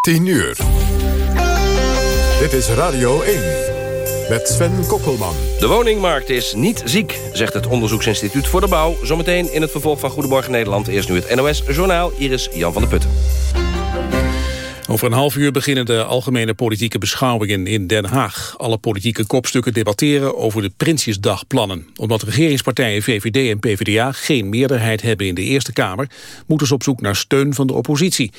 10 uur. Dit is Radio 1 met Sven Kokkelman. De woningmarkt is niet ziek, zegt het Onderzoeksinstituut voor de Bouw. Zometeen in het vervolg van Goedemorgen Nederland. Eerst nu het NOS Journaal. Hier is Jan van der Putten. Over een half uur beginnen de algemene politieke beschouwingen in Den Haag. Alle politieke kopstukken debatteren over de Prinsjesdagplannen. Omdat regeringspartijen VVD en PvdA geen meerderheid hebben in de Eerste Kamer... moeten ze op zoek naar steun van de oppositie.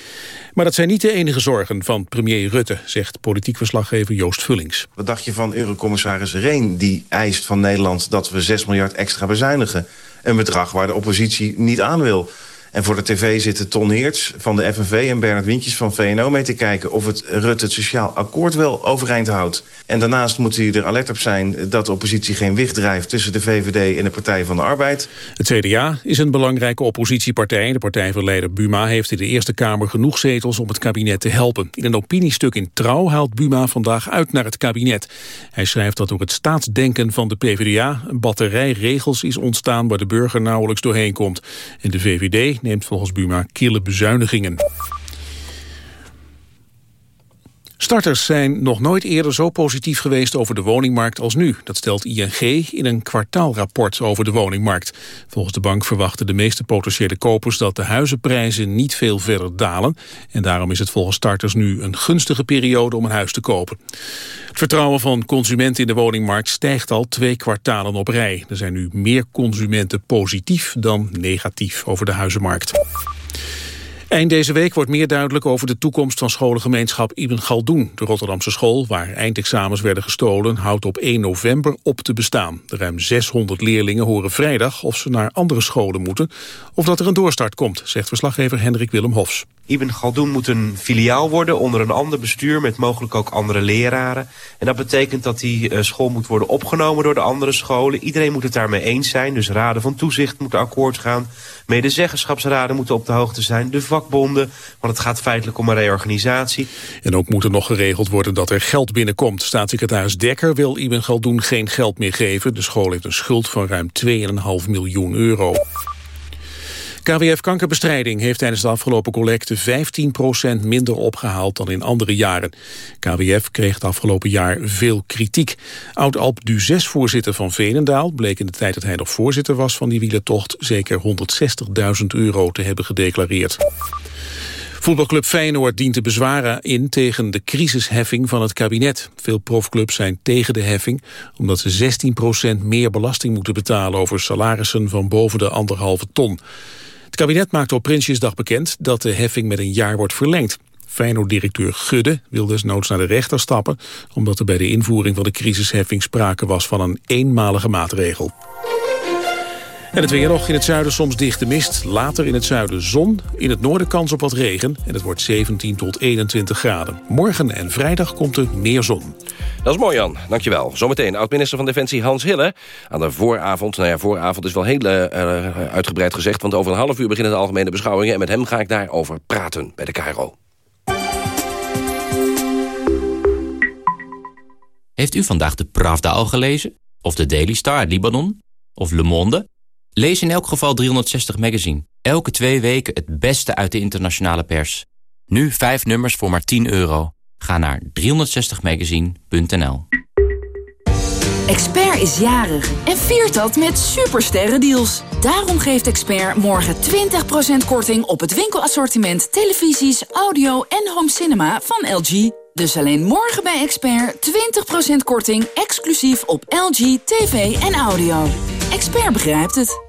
Maar dat zijn niet de enige zorgen van premier Rutte... zegt politiek verslaggever Joost Vullings. Wat dacht je van eurocommissaris Reen... die eist van Nederland dat we 6 miljard extra bezuinigen? Een bedrag waar de oppositie niet aan wil... En voor de tv zitten Ton Heerts van de FNV en Bernard Wintjes van VNO mee te kijken... of het Rutte het sociaal akkoord wel overeind houdt. En daarnaast moet hij er alert op zijn dat de oppositie geen wicht drijft... tussen de VVD en de Partij van de Arbeid. Het CDA is een belangrijke oppositiepartij. De partij van leider Buma heeft in de Eerste Kamer genoeg zetels om het kabinet te helpen. In een opiniestuk in Trouw haalt Buma vandaag uit naar het kabinet. Hij schrijft dat door het staatsdenken van de PvdA... een batterij regels is ontstaan waar de burger nauwelijks doorheen komt. En de VVD neemt volgens Buma kille bezuinigingen. Starters zijn nog nooit eerder zo positief geweest over de woningmarkt als nu. Dat stelt ING in een kwartaalrapport over de woningmarkt. Volgens de bank verwachten de meeste potentiële kopers dat de huizenprijzen niet veel verder dalen. En daarom is het volgens starters nu een gunstige periode om een huis te kopen. Het vertrouwen van consumenten in de woningmarkt stijgt al twee kwartalen op rij. Er zijn nu meer consumenten positief dan negatief over de huizenmarkt. Eind deze week wordt meer duidelijk over de toekomst van scholengemeenschap Ibn Galdoen. De Rotterdamse school, waar eindexamens werden gestolen, houdt op 1 november op te bestaan. De ruim 600 leerlingen horen vrijdag of ze naar andere scholen moeten... of dat er een doorstart komt, zegt verslaggever Hendrik Willem Hofs. Ibn Galdoen moet een filiaal worden onder een ander bestuur... met mogelijk ook andere leraren. En dat betekent dat die uh, school moet worden opgenomen door de andere scholen. Iedereen moet het daarmee eens zijn. Dus raden van toezicht moeten akkoord gaan. Medezeggenschapsraden moeten op de hoogte zijn. De vakbonden, want het gaat feitelijk om een reorganisatie. En ook moet er nog geregeld worden dat er geld binnenkomt. Staatssecretaris Dekker wil Ibn Galdoen geen geld meer geven. De school heeft een schuld van ruim 2,5 miljoen euro. KWF Kankerbestrijding heeft tijdens de afgelopen collecte 15% minder opgehaald dan in andere jaren. KWF kreeg het afgelopen jaar veel kritiek. Oud-Alp du 6 voorzitter van Venendaal bleek in de tijd dat hij nog voorzitter was van die wielertocht zeker 160.000 euro te hebben gedeclareerd. Voetbalclub Feyenoord dient te bezwaren in tegen de crisisheffing van het kabinet. Veel profclubs zijn tegen de heffing, omdat ze 16% meer belasting moeten betalen over salarissen van boven de anderhalve ton. Kabinet maakte op Prinsjesdag bekend dat de heffing met een jaar wordt verlengd. Feyenoord-directeur Gudde wil desnoods naar de rechter stappen... omdat er bij de invoering van de crisisheffing sprake was van een eenmalige maatregel. En het weer nog in het zuiden soms dichte mist. Later in het zuiden zon. In het noorden kans op wat regen. En het wordt 17 tot 21 graden. Morgen en vrijdag komt er meer zon. Dat is mooi, Jan. Dankjewel. Zometeen oud-minister van Defensie Hans Hille. Aan de vooravond, nou ja, vooravond is wel heel uh, uitgebreid gezegd... want over een half uur beginnen de algemene beschouwingen... en met hem ga ik daarover praten bij de KRO. Heeft u vandaag de Pravda al gelezen? Of de Daily Star uit Libanon? Of Le Monde? Lees in elk geval 360 Magazine. Elke twee weken het beste uit de internationale pers. Nu vijf nummers voor maar 10 euro. Ga naar 360magazine.nl Expert is jarig en viert dat met deals. Daarom geeft Expert morgen 20% korting op het winkelassortiment... televisies, audio en home cinema van LG. Dus alleen morgen bij Expert 20% korting exclusief op LG, tv en audio. Expert begrijpt het.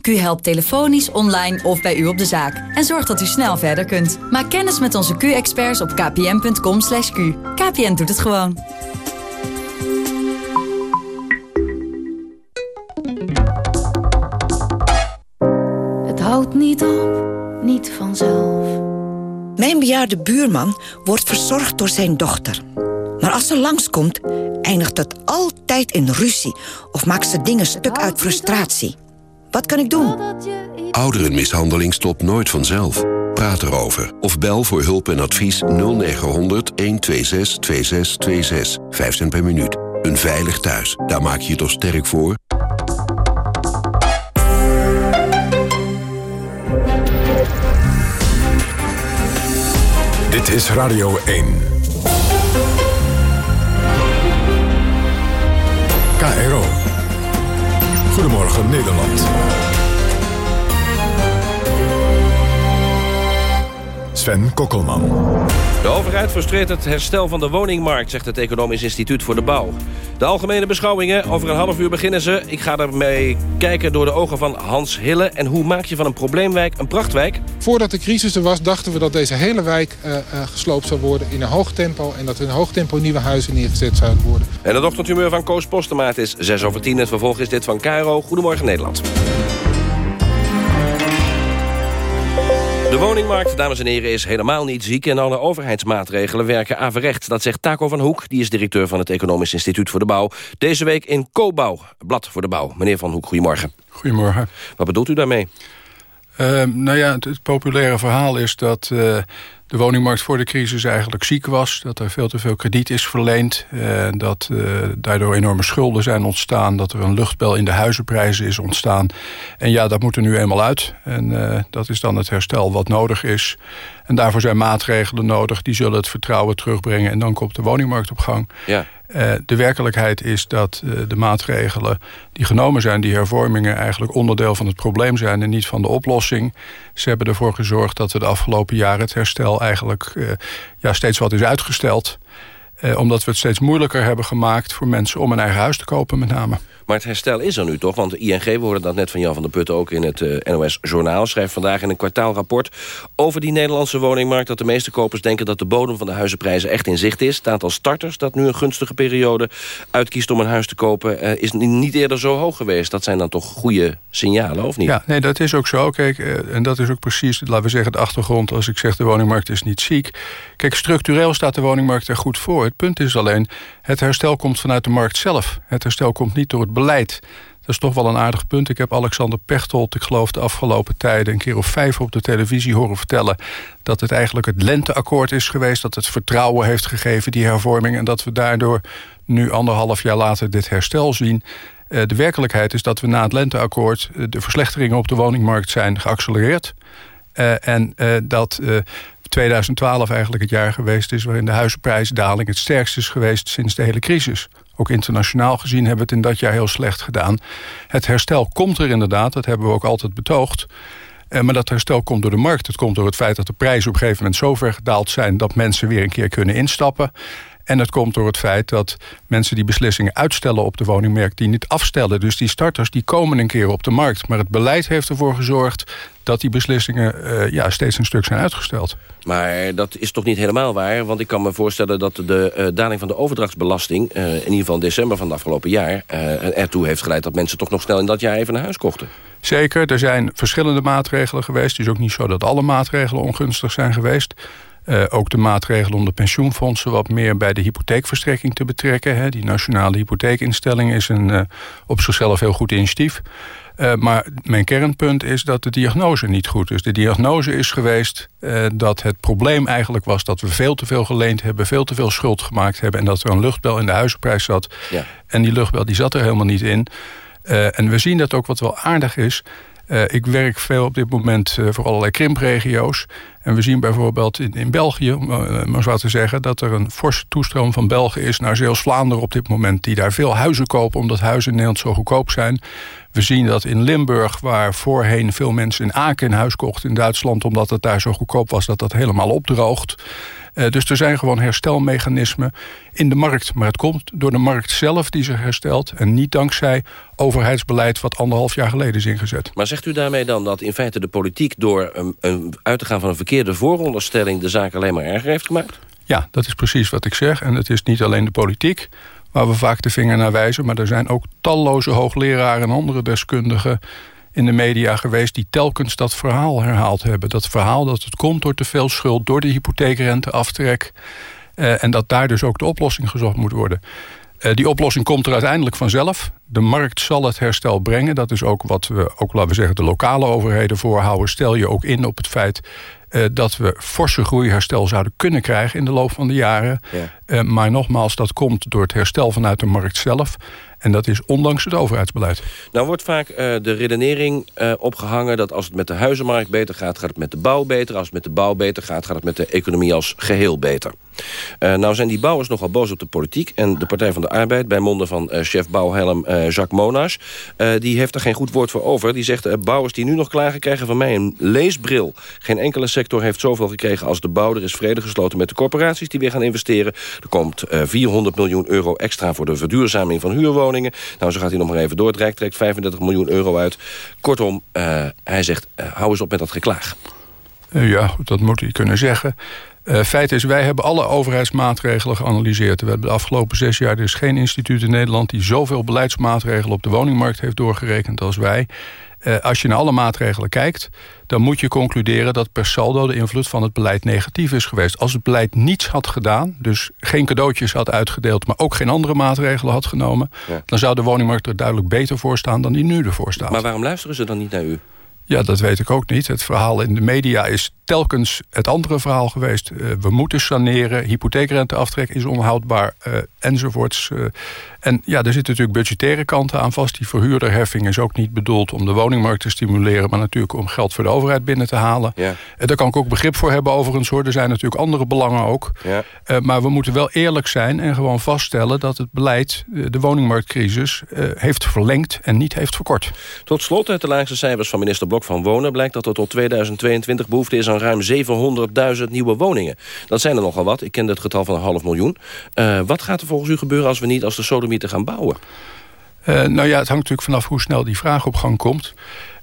Q helpt telefonisch, online of bij u op de zaak. En zorgt dat u snel verder kunt. Maak kennis met onze Q-experts op kpn.com. /q. KPN doet het gewoon. Het houdt niet op, niet vanzelf. Mijn bejaarde buurman wordt verzorgd door zijn dochter. Maar als ze langskomt, eindigt het altijd in ruzie... of maakt ze dingen stuk uit frustratie. Wat kan ik doen? Ouderenmishandeling stopt nooit vanzelf. Praat erover of bel voor hulp en advies 0900 126 2626. 5 cent per minuut. Een veilig thuis, daar maak je je toch sterk voor? Dit is Radio 1. KRO. Goedemorgen Nederland. Sven Kokkelman. De overheid frustreert het herstel van de woningmarkt, zegt het Economisch Instituut voor de Bouw. De algemene beschouwingen, over een half uur beginnen ze. Ik ga ermee kijken door de ogen van Hans Hille. En hoe maak je van een probleemwijk een prachtwijk? Voordat de crisis er was, dachten we dat deze hele wijk uh, uh, gesloopt zou worden in een hoog tempo. En dat er in hoog tempo nieuwe huizen neergezet zouden worden. En het ochtendhumeur van Koos Postemaat is 6 over 10. Het vervolg is dit van Caro. Goedemorgen Nederland. De woningmarkt, dames en heren, is helemaal niet ziek... en alle overheidsmaatregelen werken averecht. Dat zegt Taco van Hoek, die is directeur van het Economisch Instituut voor de Bouw. Deze week in Cobouw, Blad voor de Bouw. Meneer Van Hoek, goedemorgen. Goedemorgen. Wat bedoelt u daarmee? Uh, nou ja, het, het, populaire verhaal is dat uh, de woningmarkt voor de crisis eigenlijk ziek was. Dat er veel te veel krediet is verleend. Uh, dat daardoor enorme schulden zijn ontstaan. Dat er een luchtbel in de huizenprijzen is ontstaan. En ja, dat moet er nu eenmaal uit. En dat is dan het herstel wat nodig is. En daarvoor zijn maatregelen nodig. Die zullen het vertrouwen terugbrengen. En dan komt de woningmarkt op gang. Ja. Uh, de werkelijkheid is dat uh, de maatregelen die genomen zijn... die hervormingen eigenlijk onderdeel van het probleem zijn... en niet van de oplossing. Ze hebben ervoor gezorgd dat we de afgelopen jaren... het herstel eigenlijk uh, ja, steeds wat is uitgesteld. omdat we het steeds moeilijker hebben gemaakt... voor mensen om een eigen huis te kopen met name. Maar het herstel is er nu toch? Want de ING, we hoorden dat net van Jan van der Putten... ook in het uh, NOS-journaal, schrijft vandaag in een kwartaalrapport... over die Nederlandse woningmarkt... dat de meeste kopers denken dat de bodem van de huizenprijzen echt in zicht is. Het aantal starters dat nu een gunstige periode uitkiest om een huis te kopen... Uh, is niet eerder zo hoog geweest. Dat zijn dan toch goede signalen, of niet? Ja, nee, dat is ook zo. Kijk, uh, en dat is ook precies, laten we zeggen, de achtergrond... als ik zeg de woningmarkt is niet ziek. Kijk, structureel staat de woningmarkt er goed voor. Het punt is alleen, het herstel komt vanuit de markt zelf. Het herstel komt niet door het Dat is toch wel een aardig punt. Ik heb Alexander Pechtold, ik geloof de afgelopen tijden... een keer of vijf op de televisie horen vertellen... dat het eigenlijk het lenteakkoord is geweest... dat het vertrouwen heeft gegeven, die hervorming... en dat we daardoor nu anderhalf jaar later dit herstel zien... De werkelijkheid is dat we na het lenteakkoord... de verslechteringen op de woningmarkt zijn geaccelereerd. Uh, en dat uh, 2012 eigenlijk het jaar geweest is... waarin de huizenprijsdaling het sterkst is geweest sinds de hele crisis. Ook internationaal gezien hebben we het in dat jaar heel slecht gedaan. Het herstel komt er inderdaad, dat hebben we ook altijd betoogd. Uh, maar dat herstel komt door de markt. Het komt door het feit dat de prijzen op een gegeven moment zo ver gedaald zijn... dat mensen weer een keer kunnen instappen. En het komt door het feit dat mensen die beslissingen uitstellen op de woningmarkt... die niet afstellen. Dus die starters die komen een keer op de markt. Maar het beleid heeft ervoor gezorgd dat die beslissingen uh, ja, steeds een stuk zijn uitgesteld. Maar dat is toch niet helemaal waar? Want ik kan me voorstellen dat de uh, daling van de overdrachtsbelasting... Uh, in ieder geval in december van het afgelopen jaar... ertoe heeft geleid dat mensen toch nog snel in dat jaar even een huis kochten. Zeker, er zijn verschillende maatregelen geweest. Het is ook niet zo dat alle maatregelen ongunstig zijn geweest. Uh, ook de maatregelen om de pensioenfondsen wat meer bij de hypotheekverstrekking te betrekken. Hè. Die nationale hypotheekinstelling is een uh, op zichzelf heel goed initiatief. Uh, maar mijn kernpunt is dat de diagnose niet goed is. De diagnose is geweest dat het probleem eigenlijk was... dat we veel te veel geleend hebben, veel te veel schuld gemaakt hebben... en dat er een luchtbel in de huizenprijs zat. Ja. En die luchtbel die zat er helemaal niet in. en we zien dat ook wat wel aardig is... Uh, ik werk veel op dit moment uh, voor allerlei krimpregio's. En we zien bijvoorbeeld in, in België, om uh, maar zo te zeggen... dat er een forse toestroom van Belgen is naar Zeeuws-Vlaanderen op dit moment... die daar veel huizen kopen omdat huizen in Nederland zo goedkoop zijn. We zien dat in Limburg, waar voorheen veel mensen in Aken een huis kochten... in Duitsland, omdat het daar zo goedkoop was, dat dat helemaal opdroogt. Uh, dus er zijn gewoon herstelmechanismen in de markt. Maar het komt door de markt zelf die zich herstelt... en niet dankzij overheidsbeleid wat anderhalf jaar geleden is ingezet. Maar zegt u daarmee dan dat in feite de politiek... door een, een uit te gaan van een verkeerde vooronderstelling... de zaak alleen maar erger heeft gemaakt? Ja, dat is precies wat ik zeg. En het is niet alleen de politiek waar we vaak de vinger naar wijzen... maar er zijn ook talloze hoogleraren en andere deskundigen in de media geweest... die telkens dat verhaal herhaald hebben. Dat verhaal dat het komt door te veel schuld, door de hypotheekrenteaftrek... Uh, en dat daar dus ook de oplossing gezocht moet worden. Uh, die oplossing komt er uiteindelijk vanzelf. De markt zal het herstel brengen. Dat is ook wat we, ook laten we zeggen, de lokale overheden voorhouden. Stel je ook in op het feit uh, dat we forse groeiherstel zouden kunnen krijgen in de loop van de jaren. Ja. Uh, maar nogmaals, dat komt door het herstel vanuit de markt zelf. En dat is ondanks het overheidsbeleid. Nou wordt vaak uh, de redenering uh, opgehangen... dat als het met de huizenmarkt beter gaat, gaat het met de bouw beter. Als het met de bouw beter gaat, gaat het met de economie als geheel beter. Uh, nou zijn die bouwers nogal boos op de politiek... en de Partij van de Arbeid, bij monden van chef bouwhelm Jacques Monas... die heeft er geen goed woord voor over. Die zegt, bouwers die nu nog klagen krijgen van mij een leesbril. Geen enkele sector heeft zoveel gekregen als de bouw. Er is vrede gesloten met de corporaties die weer gaan investeren. Er komt 400 miljoen euro extra voor de verduurzaming van huurwoningen nou, zo gaat hij nog maar even door. Het Rijk trekt 35 miljoen euro uit. Kortom, uh, hij zegt, uh, hou eens op met dat geklaag. Uh, ja, dat moet hij kunnen zeggen. feit is, wij hebben alle overheidsmaatregelen geanalyseerd. We hebben de afgelopen zes jaar... er is geen instituut in Nederland... die zoveel beleidsmaatregelen op de woningmarkt heeft doorgerekend als wij. Uh, als je naar alle maatregelen kijkt... dan moet je concluderen dat per saldo de invloed van het beleid negatief is geweest. Als het beleid niets had gedaan, dus geen cadeautjes had uitgedeeld... maar ook geen andere maatregelen had genomen... Ja. dan zou de woningmarkt er duidelijk beter voor staan dan die nu ervoor staat. Maar waarom luisteren ze dan niet naar u? Ja, dat weet ik ook niet. Het verhaal in de media is telkens het andere verhaal geweest. Uh, we moeten saneren, hypotheekrenteaftrek is onhoudbaar, uh, enzovoorts. Uh, en ja, er zitten natuurlijk budgettaire kanten aan vast. Die verhuurderheffing is ook niet bedoeld om de woningmarkt te stimuleren... maar natuurlijk om geld voor de overheid binnen te halen. Ja. daar kan ik ook begrip voor hebben overigens hoor. Er zijn natuurlijk andere belangen ook. Ja. maar we moeten wel eerlijk zijn en gewoon vaststellen... dat het beleid de woningmarktcrisis heeft verlengd en niet heeft verkort. Tot slot uit de laagste cijfers van minister Blok van Wonen... blijkt dat er tot 2022 behoefte is aan ruim 700.000 nieuwe woningen. Dat zijn er nogal wat. Ik ken het getal van een half miljoen. Uh, wat gaat er volgens u gebeuren als we niet als de sodomieten gaan bouwen? Uh, nou ja, het hangt natuurlijk vanaf hoe snel die vraag op gang komt.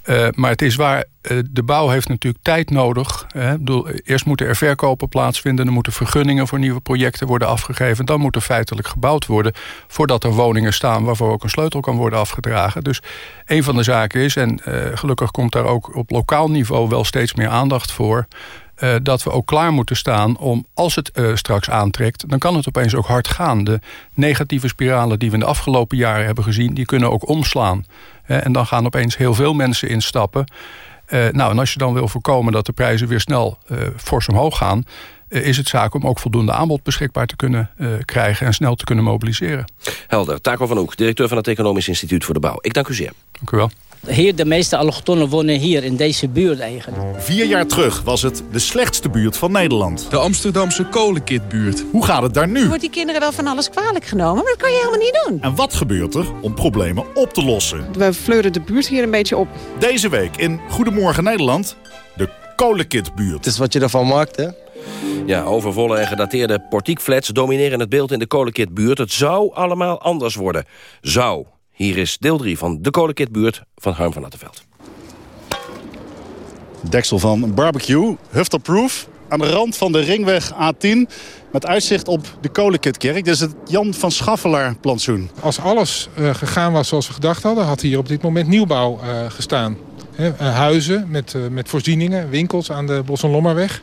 Uh, maar het is waar, uh, de bouw heeft natuurlijk tijd nodig. Hè. Bedoel, eerst moeten er verkopen plaatsvinden... er moeten vergunningen voor nieuwe projecten worden afgegeven... dan moet er feitelijk gebouwd worden... voordat er woningen staan waarvoor ook een sleutel kan worden afgedragen. Dus een van de zaken is, en gelukkig komt daar ook op lokaal niveau... wel steeds meer aandacht voor... Uh, dat we ook klaar moeten staan om, als het uh, straks aantrekt... dan kan het opeens ook hard gaan. De negatieve spiralen die we in de afgelopen jaren hebben gezien... die kunnen ook omslaan. Uh, en dan gaan opeens heel veel mensen instappen. nou, en als je dan wil voorkomen dat de prijzen weer snel fors omhoog gaan... is het zaak om ook voldoende aanbod beschikbaar te kunnen krijgen... en snel te kunnen mobiliseren. Helder. Taco van Oek, directeur van het Economisch Instituut voor de Bouw. Ik dank u zeer. Dank u wel. Hier, de meeste allochtonnen wonen hier in deze buurt eigenlijk. Vier jaar terug was het de slechtste buurt van Nederland. De Amsterdamse kolenkitbuurt. Hoe gaat het daar nu? Wordt die kinderen wel van alles kwalijk genomen, maar dat kan je helemaal niet doen. En wat gebeurt er om problemen op te lossen? We fleuren de buurt hier een beetje op. Deze week in Goedemorgen Nederland, de kolenkitbuurt. Het is wat je ervan maakt, hè? Ja, overvolle en gedateerde portiekflats domineren het beeld in de kolenkitbuurt. Het zou allemaal anders worden. Zou. Hier is deel 3 van de Kolenkitbuurt van Harm van Attenveld. Deksel van barbecue, Hufterproof. Aan de rand van de ringweg A10 met uitzicht op de Kolenkitkerk. Dit is het Jan van Schaffelaar plantsoen. Als alles uh, gegaan was zoals we gedacht hadden... had hier op dit moment nieuwbouw uh, gestaan. He, uh, huizen met, met voorzieningen, winkels aan de Bos- en Lommerweg.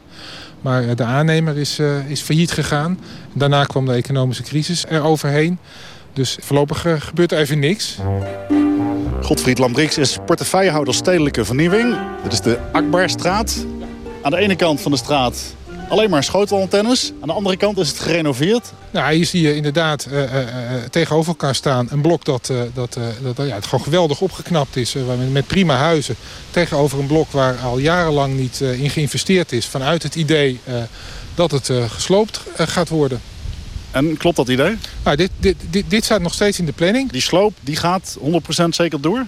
Maar de aannemer is, is failliet gegaan. Daarna kwam de economische crisis er overheen. Dus voorlopig uh, gebeurt er even niks. Godfried Lambrix is portefeuillehouder stedelijke vernieuwing. Dit is de Akbarstraat. Aan de ene kant van de straat alleen maar schotelantennes. Aan de andere kant is het gerenoveerd. Nou, hier zie je inderdaad uh, uh, tegenover elkaar staan een blok dat, dat, dat ja, het gewoon geweldig opgeknapt is. met prima huizen. Tegenover een blok waar al jarenlang niet in geïnvesteerd is. Vanuit het idee dat het gesloopt gaat worden. En klopt dat idee? Nou, dit, dit, dit, dit staat nog steeds in de planning. Die sloop die gaat 100% zeker door?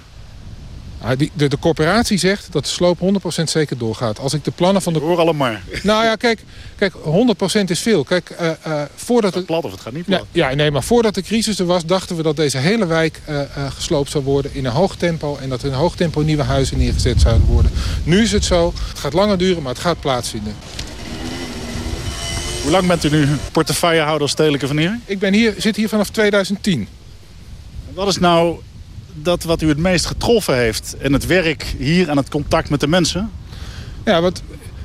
Ah, die, de, de corporatie zegt dat de sloop 100% zeker doorgaat. Als ik de plannen van de... Hoor allemaal. Nou ja, kijk, kijk 100% is veel. Kijk, uh, uh, voordat het plat of het gaat niet plat. Ja, ja, nee, maar voordat de crisis er was, dachten we dat deze hele wijk uh, gesloopt zou worden in een hoog tempo. En dat er in een hoog tempo nieuwe huizen neergezet zouden worden. Nu is het zo, het gaat langer duren, maar het gaat plaatsvinden. Hoe lang bent u nu portefeuillehouder stedelijke vernieuwing? Ik ben hier, zit hier vanaf 2010. Wat is nou dat wat u het meest getroffen heeft in het werk hier en het contact met de mensen? Ja, wat,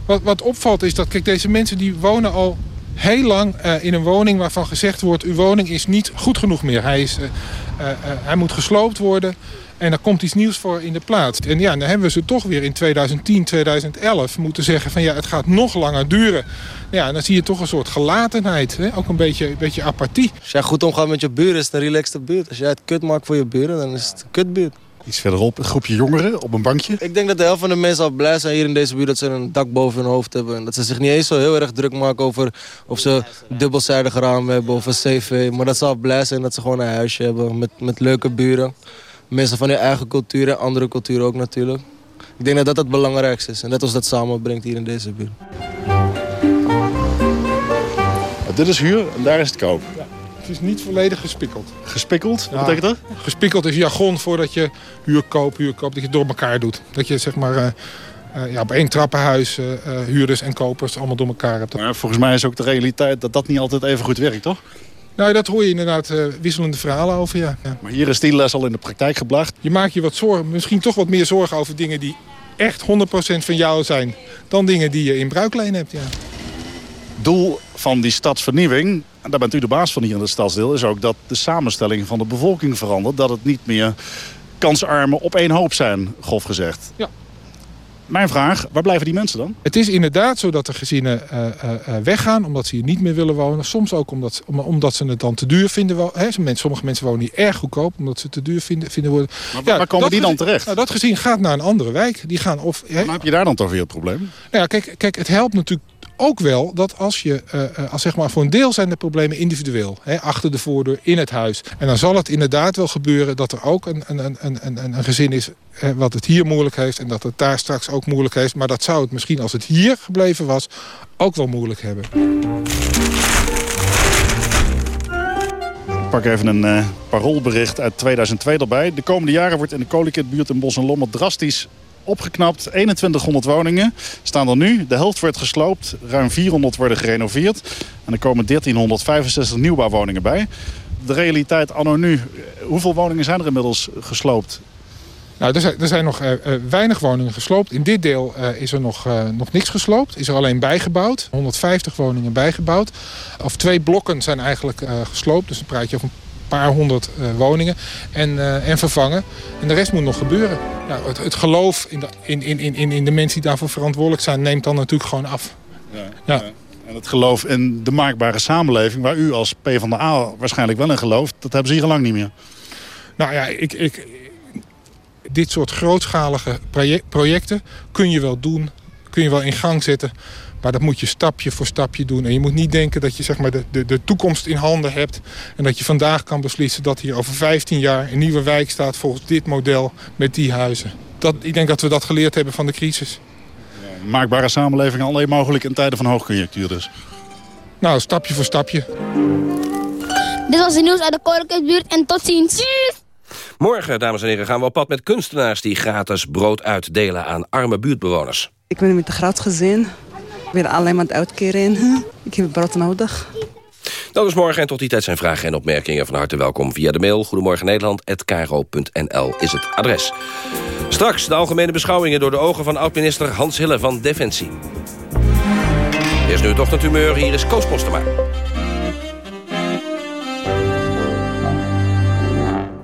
wat, wat opvalt is dat kijk, deze mensen die wonen al heel lang uh, in een woning waarvan gezegd wordt... uw woning is niet goed genoeg meer. Hij, is, uh, uh, hij moet gesloopt worden en er komt iets nieuws voor in de plaats. En ja, dan hebben we ze toch weer in 2010, 2011 moeten zeggen... van ja, het gaat nog langer duren. Ja, en dan zie je toch een soort gelatenheid. Hè? Ook een beetje, een beetje apathie. Als jij goed omgaat met je buren, is het een relaxte buurt. Als jij het kut maakt voor je buren, dan is het een kutbuurt. Iets verderop, een groepje jongeren op een bankje. Ik denk dat de helft van de mensen al blij zijn hier in deze buurt... dat ze een dak boven hun hoofd hebben. En dat ze zich niet eens zo heel erg druk maken over... of ze dubbelzijdige ramen hebben of een cv. Maar dat ze al blij zijn dat ze gewoon een huisje hebben met, met leuke buren. Mensen van hun eigen cultuur en andere culturen ook natuurlijk. Ik denk dat dat het belangrijkste is. En dat ons dat samenbrengt hier in deze buurt. Dit is huur en daar is het koop. Ja. Het is niet volledig gespikkeld. Gespikkeld? Wat betekent dat? Gespikkeld is jargon voordat je huur koop, huur koop, dat je het door elkaar doet. Dat je zeg maar uh, uh, ja, op één trappenhuis uh, huurders en kopers allemaal door elkaar hebt. Maar volgens mij is ook de realiteit dat dat niet altijd even goed werkt, toch? Nou, dat hoor je inderdaad uh, wisselende verhalen over, ja. ja. Maar hier is die les al in de praktijk gebracht. Je maakt je wat zorgen, misschien toch wat meer zorgen over dingen die echt 100% van jou zijn... dan dingen die je in bruikleen hebt, ja. Doel van die stadsvernieuwing, en daar bent u de baas van hier in het stadsdeel... is ook dat de samenstelling van de bevolking verandert. Dat het niet meer kansarmen op één hoop zijn, grof gezegd. Ja. Mijn vraag, waar blijven die mensen dan? Het is inderdaad zo dat de gezinnen uh, uh, weggaan omdat ze hier niet meer willen wonen. Soms ook omdat, omdat ze het dan te duur vinden. Hè. Sommige mensen wonen hier erg goedkoop omdat ze het te duur vinden, vinden worden. Maar ja, waar komen die dan terecht? Nou, dat gezin gaat naar een andere wijk. Die gaan of, hè. Maar heb je daar dan toch weer het probleem? Nou ja, kijk, kijk, het helpt natuurlijk ook wel dat als je, uh, als zeg maar voor een deel zijn de problemen individueel. Hè, achter de voordeur, in het huis. En dan zal het inderdaad wel gebeuren dat er ook een, een, een, een, een gezin is hè, wat het hier moeilijk heeft. En dat het daar straks ook moeilijk heeft. Maar dat zou het misschien als het hier gebleven was ook wel moeilijk hebben. Ik pak even een uh, paroolbericht uit 2002 erbij. De komende jaren wordt in de Koninklijkbuurt in Bos en Lommel drastisch opgeknapt. 2100 woningen staan er nu. De helft wordt gesloopt. Ruim 400 worden gerenoveerd. En er komen 1365 nieuwbouwwoningen bij. De realiteit anno nu. Hoeveel woningen zijn er inmiddels gesloopt? Nou, er zijn, er nog uh, weinig woningen gesloopt. In dit deel uh, is er nog, nog niks gesloopt. Is er alleen bijgebouwd. 150 woningen bijgebouwd. Of twee blokken zijn eigenlijk gesloopt. Dus dan praat je paar honderd uh, woningen en, uh, en vervangen. En de rest moet nog gebeuren. Ja, het, het geloof in de, in, in, in, in de mensen die daarvoor verantwoordelijk zijn... neemt dan natuurlijk gewoon af. Ja, ja. ja. En het geloof in de maakbare samenleving... waar u als PvdA waarschijnlijk wel in gelooft... dat hebben ze hier lang niet meer. Nou ja, ik, ik, dit soort grootschalige projecten kun je wel doen... kun je wel in gang zetten... Maar dat moet je stapje voor stapje doen. En je moet niet denken dat je zeg maar, de, de, de toekomst in handen hebt. En dat je vandaag kan beslissen dat hier over 15 jaar een nieuwe wijk staat volgens dit model met die huizen. Dat, ik denk dat we dat geleerd hebben van de crisis. Ja, maakbare samenleving alleen mogelijk in tijden van hoogconjunctuur dus. Nou, stapje voor stapje. Dit was het nieuws uit de Koninklijkbuurt en tot ziens. Morgen, dames en heren, gaan we op pad met kunstenaars... die gratis brood uitdelen aan arme buurtbewoners. Ik ben met een groot gezin. Ik ben alleen maar het uitkeren. Ik heb brood nodig. Dat is morgen en tot die tijd zijn vragen en opmerkingen van harte welkom via de mail. Goedemorgen Nederland@kro.nl is het adres. Straks de algemene beschouwingen door de ogen van oud-minister Hans Hille van Defensie. Eerst nu het ochtendhumeur, hier is Koos Postema.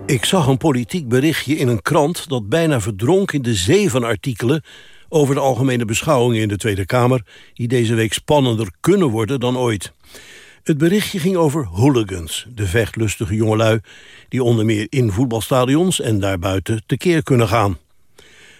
Ik zag een politiek berichtje in een krant dat bijna verdronk in de zeven artikelen over de algemene beschouwingen in de Tweede Kamer... die deze week spannender kunnen worden dan ooit. Het berichtje ging over hooligans, de vechtlustige jongelui... die onder meer in voetbalstadions en daarbuiten tekeer kunnen gaan.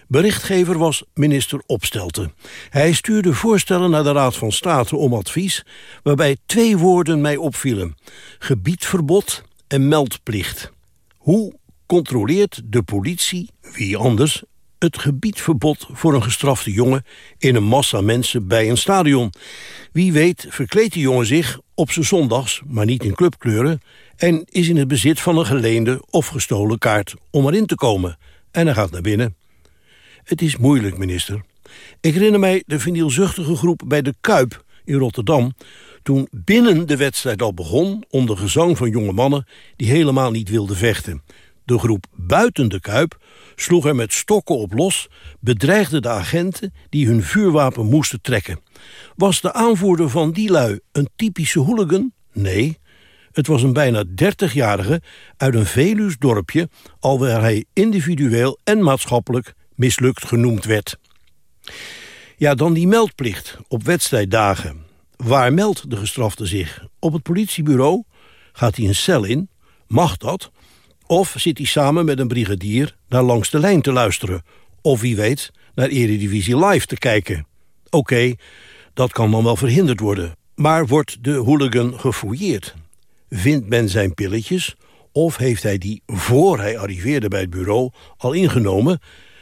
Berichtgever was minister Opstelten. Hij stuurde voorstellen naar de Raad van State om advies... waarbij twee woorden mij opvielen. Gebiedverbod en meldplicht. Hoe controleert de politie, wie anders het gebiedverbod voor een gestrafte jongen in een massa mensen bij een stadion. Wie weet verkleedt die jongen zich op zijn zondags, maar niet in clubkleuren... en is in het bezit van een geleende of gestolen kaart om erin te komen. En hij gaat naar binnen. Het is moeilijk, minister. Ik herinner mij de vinylzuchtige groep bij de Kuip in Rotterdam... toen binnen de wedstrijd al begon onder gezang van jonge mannen... die helemaal niet wilden vechten. De groep buiten de Kuip sloeg er met stokken op los... bedreigde de agenten die hun vuurwapen moesten trekken. Was de aanvoerder van die lui een typische hooligan? Nee, het was een bijna 30-jarige uit een Veluws dorpje... alwaar hij individueel en maatschappelijk mislukt genoemd werd. Ja, dan die meldplicht op wedstrijddagen. Waar meldt de gestrafte zich? Op het politiebureau? Gaat hij een cel in? Mag dat? Of zit hij samen met een brigadier naar langs de lijn te luisteren? Of wie weet, naar Eredivisie Live te kijken? Oké, dat kan dan wel verhinderd worden. Maar wordt de hooligan gefouilleerd? Vindt men zijn pilletjes? Of heeft hij die voor hij arriveerde bij het bureau al ingenomen...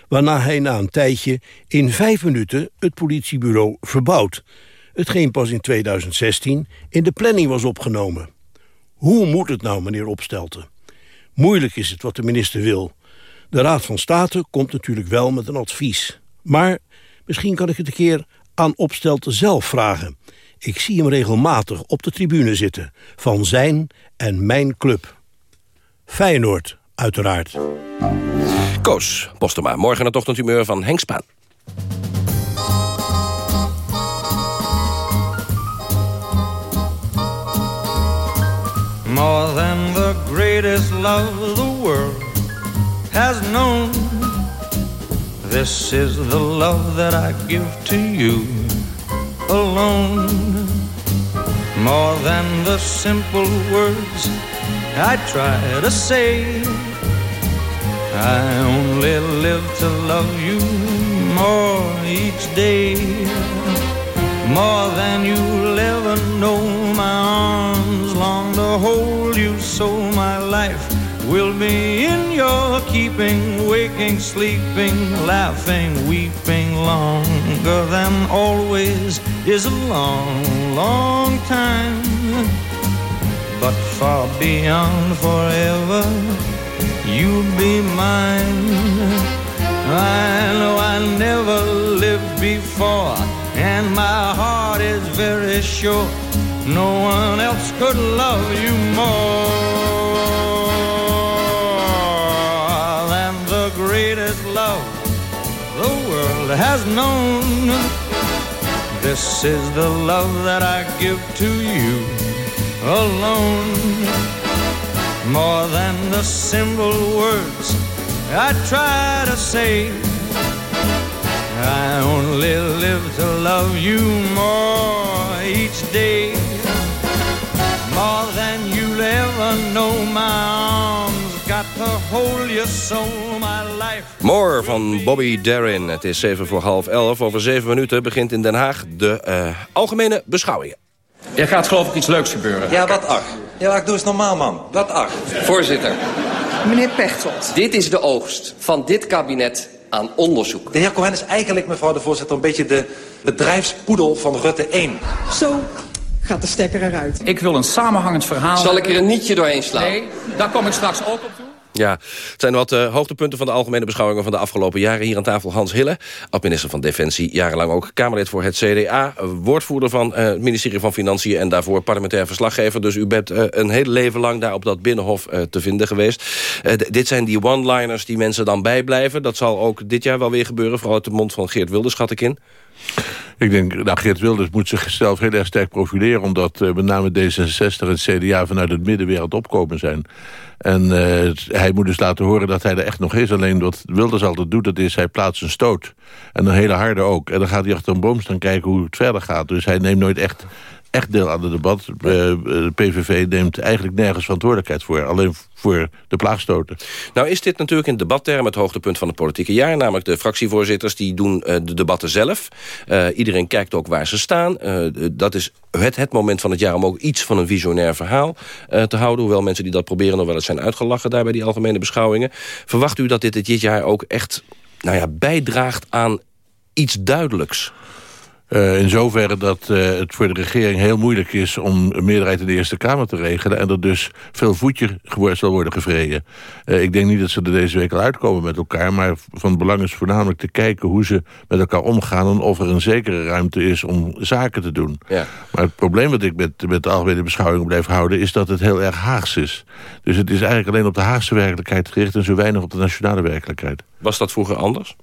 waarna hij na een tijdje in vijf minuten het politiebureau verbouwt... hetgeen pas in 2016 in de planning was opgenomen. Hoe moet het nou, meneer Opstelten? Moeilijk is het wat de minister wil. De Raad van State komt natuurlijk wel met een advies. Maar misschien kan ik het een keer aan Opstelten zelf vragen. Ik zie hem regelmatig op de tribune zitten. Van zijn en mijn club. Feyenoord, uiteraard. Koos Postema, morgen het ochtendhumeur van Henk Spaan. More than greatest love the world has known. This is the love that I give to you alone. More than the simple words I try to say I only live to love you more each day. More than you'll ever know My arms long to hold you So my life will be in your keeping Waking, sleeping, laughing, weeping Longer than always is a long, long time. But far beyond forever You'll be mine. I know I never lived before And my heart is very sure No one else could love you more Than the greatest love the world has known. This is the love that I give to you alone. More than the simple words I try to say I only live to love you more each day More than you'll ever know My arms got to hold you so my life More van Bobby Darin. Het is 7 voor half 11. Over 7 minuten begint in Den Haag de uh, algemene beschouwingen. Er gaat geloof ik iets leuks gebeuren. Ja, wat ach. Ja, doe eens normaal, man. Wat ach. Voorzitter. Meneer Pechtold. Dit is de oogst van dit kabinet aan onderzoek. De heer Cohen is eigenlijk, mevrouw de voorzitter... een beetje de bedrijfspoedel van Rutte 1. Zo gaat de stekker eruit. Ik wil een samenhangend verhaal... Zal ik er een nietje doorheen slaan? Nee, daar kom ik straks ook op toe. Ja, het zijn wat uh, hoogtepunten van de algemene beschouwingen van de afgelopen jaren. Hier aan tafel Hans Hille, oud-minister van Defensie, jarenlang ook Kamerlid voor het CDA, woordvoerder van uh, het ministerie van Financiën en daarvoor parlementair verslaggever. Dus u bent uh, een heel leven lang daar op dat binnenhof te vinden geweest. dit zijn die one-liners die mensen dan bijblijven. Dat zal ook dit jaar wel weer gebeuren, vooral uit de mond van Geert Wilders, schat ik in. Ik denk, nou, Geert Wilders moet zichzelf heel erg sterk profileren... omdat uh, met name D66 en CDA vanuit het middenwereld opkomen zijn. En uh, hij moet dus laten horen dat hij er echt nog is. Alleen wat Wilders altijd doet, dat is hij plaatst een stoot. En een hele harde ook. En dan gaat hij achter een boom staan kijken hoe het verder gaat. Dus hij neemt nooit echt echt deel aan het debat. Uh, de PVV neemt eigenlijk nergens verantwoordelijkheid voor. Alleen voor de plaagstoten. Nou is dit natuurlijk in debatterm het hoogtepunt van het politieke jaar. Namelijk de fractievoorzitters die doen uh, de debatten zelf. Uh, iedereen kijkt ook waar ze staan. dat is het, het moment van het jaar om ook iets van een visionair verhaal te houden. Hoewel mensen die dat proberen nog wel eens zijn uitgelachen... daar bij die algemene beschouwingen. Verwacht u dat dit dit jaar ook echt nou ja, bijdraagt aan iets duidelijks? Uh, in zoverre dat uh, het voor de regering heel moeilijk is... om een meerderheid in de Eerste Kamer te regelen... en er dus veel voetje zal worden gevreden. Uh, ik denk niet dat ze er deze week al uitkomen met elkaar... maar van belang is voornamelijk te kijken hoe ze met elkaar omgaan... en of er een zekere ruimte is om zaken te doen. Ja. Maar het probleem wat ik met, met de algemene beschouwing blijf houden... is dat het heel erg Haags is. Dus het is eigenlijk alleen op de Haagse werkelijkheid gericht... en zo weinig op de nationale werkelijkheid. Was dat vroeger anders?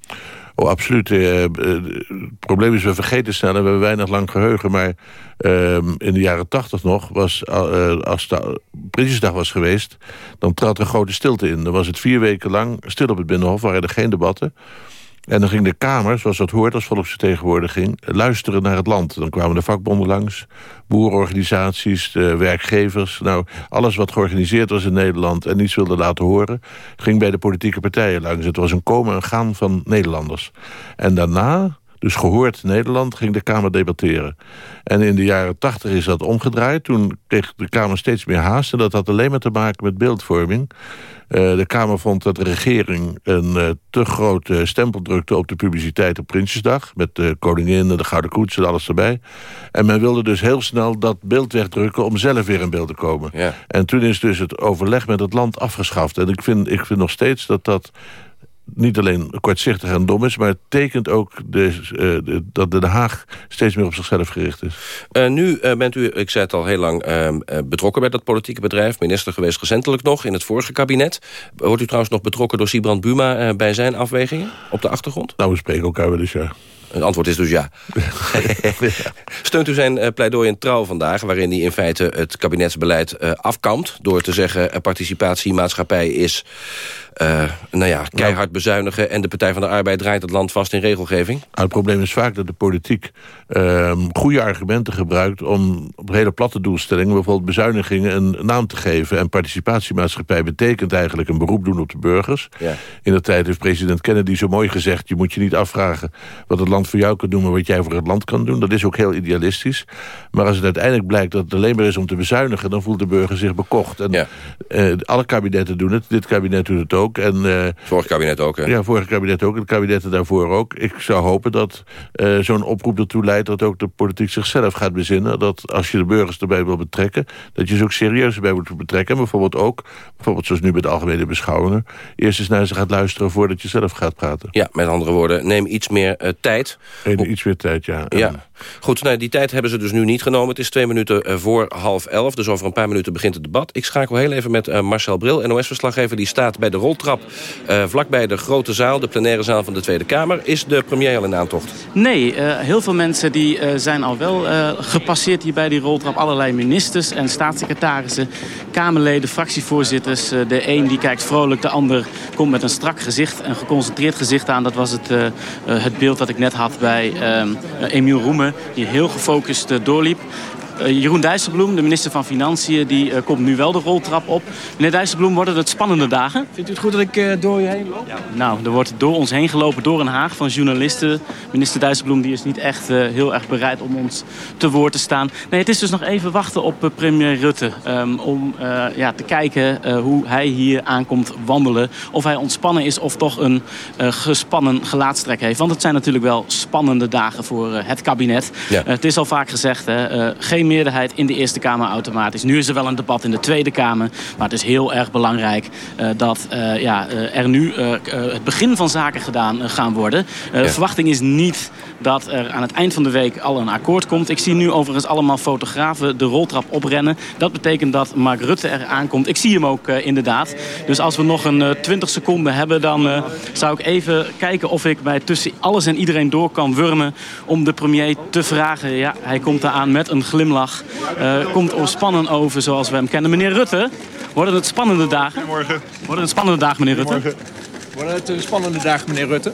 Oh, absoluut. Uh, het probleem is, we vergeten snel en we hebben weinig lang geheugen. Maar uh, in de jaren tachtig nog, was, uh, als de Prinsjesdag was geweest... dan trad er grote stilte in. Dan was het vier weken lang stil op het Binnenhof, waren er geen debatten. En dan ging de Kamer, zoals dat hoort als volksvertegenwoordiging... luisteren naar het land. Dan kwamen de vakbonden langs, boerenorganisaties, de werkgevers. Nou, alles wat georganiseerd was in Nederland en niets wilde laten horen... ging bij de politieke partijen langs. Het was een komen en gaan van Nederlanders. En daarna dus gehoord Nederland ging de Kamer debatteren. En in de jaren tachtig is dat omgedraaid. Toen kreeg de Kamer steeds meer haast. En dat had alleen maar te maken met beeldvorming. Uh, de Kamer vond dat de regering een uh, te grote stempel drukte... op de publiciteit op Prinsjesdag. Met de koningin en de Gouden Koets en alles erbij. En men wilde dus heel snel dat beeld wegdrukken... om zelf weer in beeld te komen. Ja. En toen is dus het overleg met het land afgeschaft. En ik vind, ik vind nog steeds dat dat niet alleen kortzichtig en dom is... maar het tekent ook de, uh, de, dat Den Haag steeds meer op zichzelf gericht is. Uh, nu uh, bent u, ik zei het al heel lang, betrokken bij dat politieke bedrijf. Minister geweest recentelijk nog in het vorige kabinet. Wordt u trouwens nog betrokken door Sibrand Buma... bij zijn afwegingen op de achtergrond? Nou, we spreken elkaar wel eens, ja. Het antwoord is dus ja. Steunt u zijn pleidooi in Trouw vandaag... waarin hij in feite het kabinetsbeleid afkampt... door te zeggen participatiemaatschappij is... nou ja, keihard bezuinigen... en de Partij van de Arbeid draait het land vast in regelgeving? Nou, het probleem is vaak dat de politiek ehm, goede argumenten gebruikt... om op hele platte doelstellingen, bijvoorbeeld bezuinigingen... een naam te geven. En participatiemaatschappij betekent eigenlijk een beroep doen op de burgers. Ja. In de tijd heeft president Kennedy zo mooi gezegd... je moet je niet afvragen wat het land voor jou kan doen... maar wat jij voor het land kan doen. Dat is ook heel idealistisch. Maar als het uiteindelijk blijkt dat het alleen maar is om te bezuinigen... dan voelt de burger zich bekocht. En ja. uh, alle kabinetten doen het. Dit kabinet doet het ook. En, uh, vorig kabinet ook, hè? Ja, vorig kabinet ook. Het kabinetten daarvoor ook. Ik zou hopen dat uh, zo'n oproep ertoe leidt... dat ook de politiek zichzelf gaat bezinnen. Dat als je de burgers erbij wil betrekken... dat je ze ook serieus erbij moet betrekken. En bijvoorbeeld ook, bijvoorbeeld zoals nu bij de algemene beschouwingen... eerst eens naar ze gaat luisteren voordat je zelf gaat praten. Ja, met andere woorden, neem iets meer tijd Even iets meer tijd, ja. Ja. Goed, nou, die tijd hebben ze dus nu niet genomen. Het is twee minuten uh, voor half elf, dus over een paar minuten begint het debat. Ik schakel heel even met uh, Marcel Bril, NOS-verslaggever. Die staat bij de roltrap uh, vlakbij de grote zaal, de plenaire zaal van de Tweede Kamer. Is de premier al in aantocht? Nee, heel veel mensen die, zijn al wel gepasseerd hier bij die roltrap. Allerlei ministers en staatssecretarissen, Kamerleden, fractievoorzitters. de een die kijkt vrolijk, de ander komt met een strak gezicht, een geconcentreerd gezicht aan. Dat was het, het beeld dat ik net had bij Emiel Roemen, die heel gefocust uh, doorliep. Uh, Jeroen Dijsselbloem, de minister van Financiën, die uh, komt nu wel de roltrap op. Meneer Dijsselbloem, worden het spannende dagen? Vindt u het goed dat ik uh, door je heen loop? Ja. Nou, er wordt door ons heen gelopen door een haag van journalisten. Minister Dijsselbloem die is niet echt heel erg bereid om ons te woord te staan. Nee, het is dus nog even wachten op premier Rutte. Um, om ja, te kijken hoe hij hier aankomt wandelen. Of hij ontspannen is of toch een gespannen gelaatstrek heeft. Want het zijn natuurlijk wel spannende dagen voor het kabinet. Ja. het is al vaak gezegd, hè, geen meerderheid in de Eerste Kamer automatisch. Nu is er wel een debat in de Tweede Kamer. Maar het is heel erg belangrijk uh, dat uh, ja, uh, er nu het begin van zaken gedaan gaan worden. De verwachting is niet dat er aan het eind van de week al een akkoord komt. Ik zie nu overigens allemaal fotografen de roltrap oprennen. Dat betekent dat Mark Rutte er aankomt. Ik zie hem ook inderdaad. Dus als we nog een 20 seconden hebben... dan zou ik even kijken of ik bij tussen alles en iedereen door kan wurmen... om de premier te vragen. Ja, hij komt eraan met een glimlach. Uh, komt ontspannen over zoals we hem kennen. Meneer Rutte, worden het spannende dagen? Goedemorgen. Worden het spannende dagen, meneer Rutte? Goedemorgen. Worden het een spannende dagen, meneer Rutte?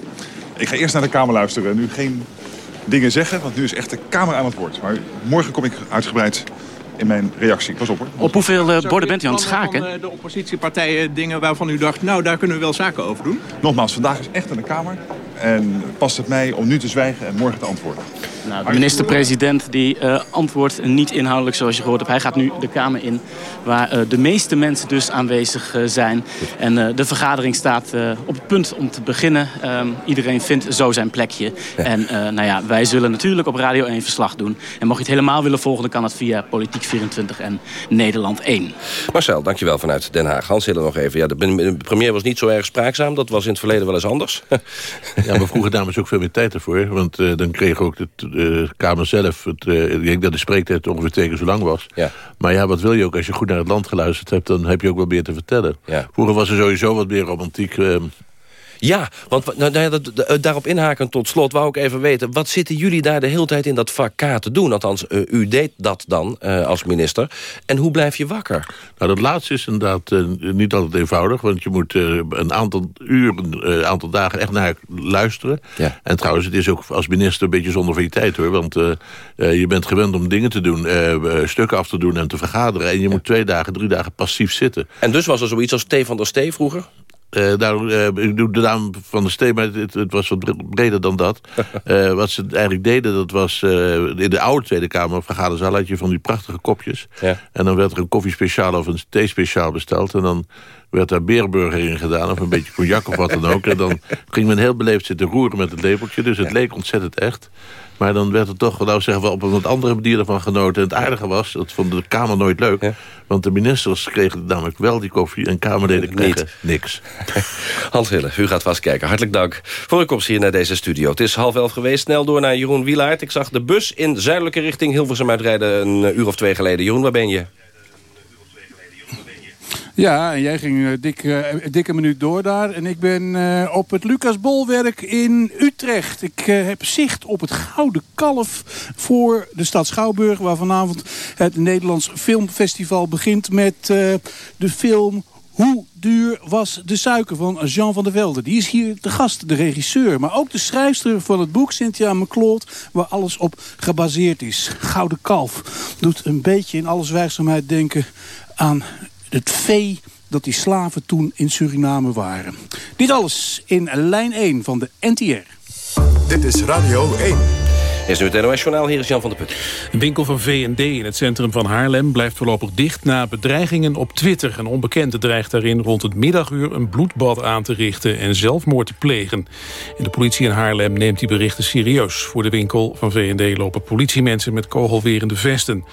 Ik ga eerst naar de Kamer luisteren. Nu geen dingen zeggen, want nu is echt de Kamer aan het woord. Maar morgen kom ik uitgebreid in mijn reactie. Pas op hoor. Op hoeveel uh, borden bent u aan het schaken? Van, uh, de oppositiepartijen dingen waarvan u dacht, nou daar kunnen we wel zaken over doen? Nogmaals, vandaag is echt aan de Kamer. En past het mij om nu te zwijgen en morgen te antwoorden. Nou, de minister-president die uh, antwoordt niet inhoudelijk zoals je gehoord hebt. Hij gaat nu de Kamer in waar uh, de meeste mensen dus aanwezig uh, zijn. En de vergadering staat op het punt om te beginnen. Ehm, iedereen vindt zo zijn plekje. Ja. En nou ja, wij zullen natuurlijk op Radio 1 verslag doen. En mocht je het helemaal willen volgen, dan kan het via Politiek 24 en Nederland 1. Marcel, dankjewel vanuit Den Haag. Hans Hiller nog even. Ja, de premier was niet zo erg spraakzaam. Dat was in het verleden wel eens anders. ja, we vroegen dames ook veel meer tijd ervoor. Want dan kreeg ook de Kamer zelf... Het, uh, ik denk dat de spreektijd ongeveer tegen zo lang was. Ja. Maar ja, wat wil je ook? Als je goed naar het land geluisterd hebt... dan heb je ook wel meer te vertellen. Ja. Vroeger was er sowieso wat meer romantiek... Ja, want nou, nou, dat, eh, daarop inhaken tot slot wou ik even weten... wat zitten jullie daar de hele tijd in dat vak K te doen? Althans, uh, u deed dat dan uh, als minister. En hoe blijf je wakker? Nou, dat laatste is inderdaad uh, niet altijd eenvoudig... want je moet een aantal uren, een aantal dagen echt naar luisteren. Ja. En trouwens, het is ook als minister een beetje zonder van je tijd, hoor. Want je bent gewend om dingen te doen, stukken af te doen en te vergaderen... en je ja. moet twee dagen, drie dagen passief zitten. En dus was er zoiets als Stefan der Stee vroeger? Uh, nou, uh, ik doe de naam van de steen, maar het, het was wat breder dan dat. uh, wat ze eigenlijk deden, dat was in de oude Tweede Kamer vergaderzaal had je van die prachtige kopjes. Ja. En dan werd er een koffiespeciaal of een thee-speciaal besteld. En dan werd daar beerburger in gedaan, of een beetje cognac of wat dan ook. En dan ging men heel beleefd zitten roeren met het lepeltje. Dus het leek ontzettend echt. Maar dan werd het toch, nou zeggen we, op een wat andere manier ervan genoten. En het aardige was, dat vond de Kamer nooit leuk. Ja. Want de ministers kregen namelijk wel die koffie... en Kamerleden kregen niks. Hans Hille, u gaat vast kijken. Hartelijk dank voor uw komst hier naar deze studio. Het is half elf geweest. Snel door naar Jeroen Wielaert. Ik zag de bus in zuidelijke richting Hilversum uitrijden... een uur of twee geleden. Jeroen, waar ben je? Ja, en jij ging uh, dik, uh, dikke minuut door daar. En ik ben uh, op het Lucas Bolwerk in Utrecht. Ik heb zicht op het Gouden Kalf voor de stad Schouwburg... waar vanavond het Nederlands Filmfestival begint met de film... Hoe duur was de suiker van Jean van der Velde? Die is hier de gast, de regisseur. Maar ook de schrijfster van het boek, Cynthia McCloud... waar alles op gebaseerd is. Gouden Kalf doet een beetje in alles werkzaamheid denken aan het vee dat die slaven toen in Suriname waren. Dit alles in lijn 1 van de NTR. Dit is Radio 1. Is nu het NOS-journaal, hier is Jan van der Put. Een winkel van V&D in het centrum van Haarlem blijft voorlopig dicht... na bedreigingen op Twitter. Een onbekende dreigt daarin rond het middaguur een bloedbad aan te richten... en zelfmoord te plegen. En de politie in Haarlem neemt die berichten serieus. Voor de winkel van V&D lopen politiemensen met kogelwerende vesten.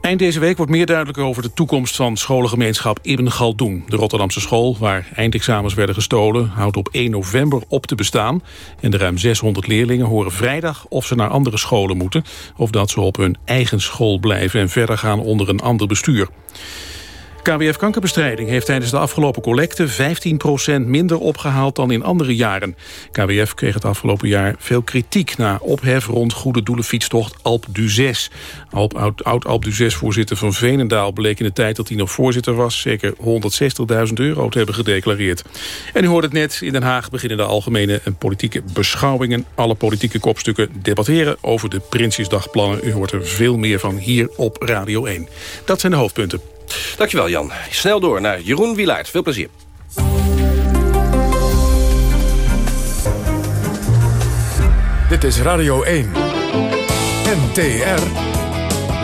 Eind deze week wordt meer duidelijk over de toekomst van scholengemeenschap Ibn Galdoen. De Rotterdamse school, waar eindexamens werden gestolen, houdt op 1 november op te bestaan. En de ruim 600 leerlingen horen vrijdag of ze naar andere scholen moeten... of dat ze op hun eigen school blijven en verder gaan onder een ander bestuur. KWF Kankerbestrijding heeft tijdens de afgelopen collecte 15% minder opgehaald dan in andere jaren. KWF kreeg het afgelopen jaar veel kritiek na ophef rond goede doelenfietstocht Alp du 6. Alp, oud, Alp du 6 voorzitter van Venendaal bleek in de tijd dat hij nog voorzitter was zeker 160.000 euro te hebben gedeclareerd. En u hoort het net, in Den Haag beginnen de algemene en politieke beschouwingen. Alle politieke kopstukken debatteren over de Prinsjesdagplannen. U hoort er veel meer van hier op Radio 1. Dat zijn de hoofdpunten. Dankjewel Jan. Snel door naar Jeroen Wielaert. Veel plezier. Dit is Radio 1. NTR.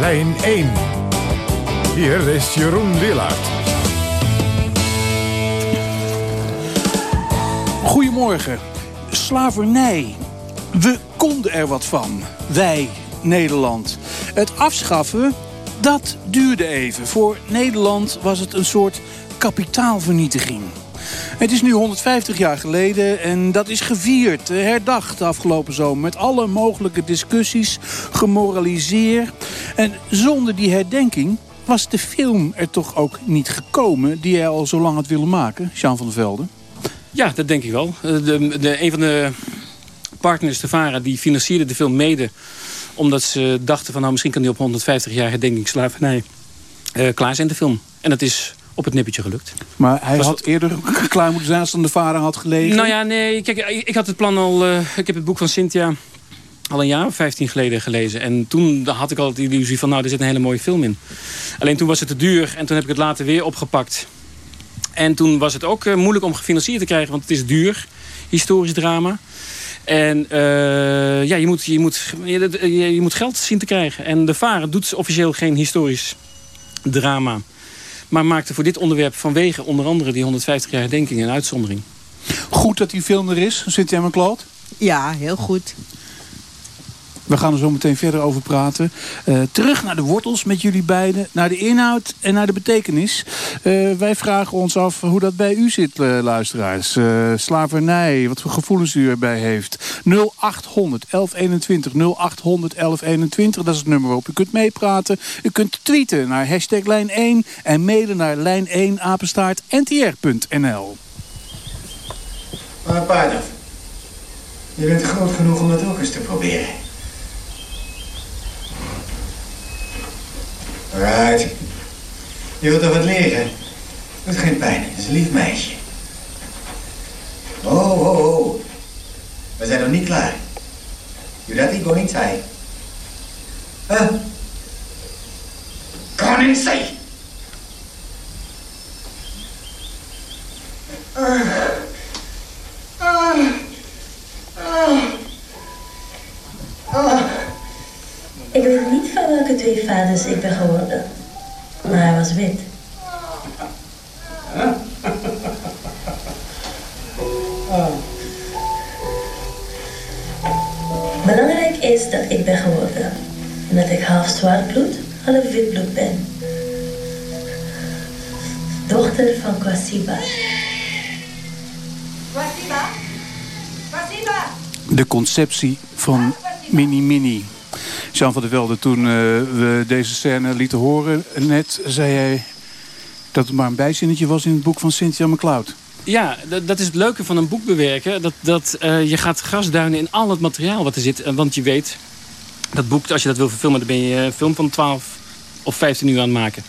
Lijn 1. Hier is Jeroen Wielaert. Goedemorgen. Slavernij. We konden er wat van. Wij, Nederland. Het afschaffen dat duurde even. Voor Nederland was het een soort kapitaalvernietiging. Het is nu 150 jaar geleden en dat is gevierd, herdacht afgelopen zomer... met alle mogelijke discussies, gemoraliseerd. En zonder die herdenking was de film er toch ook niet gekomen... die hij al zo lang had willen maken, Jean van der Velde? Ja, dat denk ik wel. De, de, een van de partners, de VARA, die financierde de film mede omdat ze dachten van nou misschien kan die op 150 jaar herdenking slavernij uh, klaar zijn de film. En dat is op het nippertje gelukt. Maar hij had eerder klaar moeten zijn als dan de vader had gelegen? Nou ja, nee. Kijk, ik had het plan al... Uh, ik heb het boek van Cynthia al een jaar of 15 geleden gelezen. En toen had ik al de illusie van, nou, er zit een hele mooie film in. Alleen toen was het te duur en toen heb ik het later weer opgepakt. En toen was het ook uh, moeilijk om gefinancierd te krijgen, want het is duur, historisch drama. En eh, ja, je moet, je, moet, je, je, moet geld zien te krijgen. En de Varen doet officieel geen historisch drama. Maar maakte voor dit onderwerp vanwege onder andere die 150 jaar herdenking een uitzondering. Goed dat die film er is, Cynthia McCloud? Ja, heel goed. We gaan er zo meteen verder over praten. Uh, terug naar de wortels met jullie beiden. Naar de inhoud en naar de betekenis. Uh, wij vragen ons af hoe dat bij u zit, uh, luisteraars. slavernij, wat voor gevoelens u erbij heeft. 0800 1121 0800 1121, dat is het nummer waarop u kunt meepraten. U kunt tweeten naar hashtag lijn 1 en mailen naar lijn 1 apenstaart. Maar paarden, je bent groot genoeg om dat ook eens te proberen. Right. Je wilt toch wat leren? Doet geen pijn. Het is een lief meisje. Oh, oh, oh. We zijn nog niet klaar. Go inside. Huh? Go inside. Uh. Uh. Uh. Uh. Ik weet niet van welke twee vaders ik ben geworden. Maar hij was wit. Belangrijk is dat ik ben geworden. En dat ik half zwart bloed, half wit bloed ben. Dochter van Kwasiba. Kwasiba? Kwasiba? De conceptie van Mini Mini. Jean van der Velde, toen uh, we deze scène lieten horen... net zei hij dat het maar een bijzinnetje was in het boek van Cynthia McCloud. Ja, dat is het leuke van een boek bewerken. Dat, dat uh, je gaat grasduinen in al het materiaal wat er zit. Want je weet, dat boek, als je dat wil verfilmen... dan ben je een film van 12 of 15 uur aan het maken.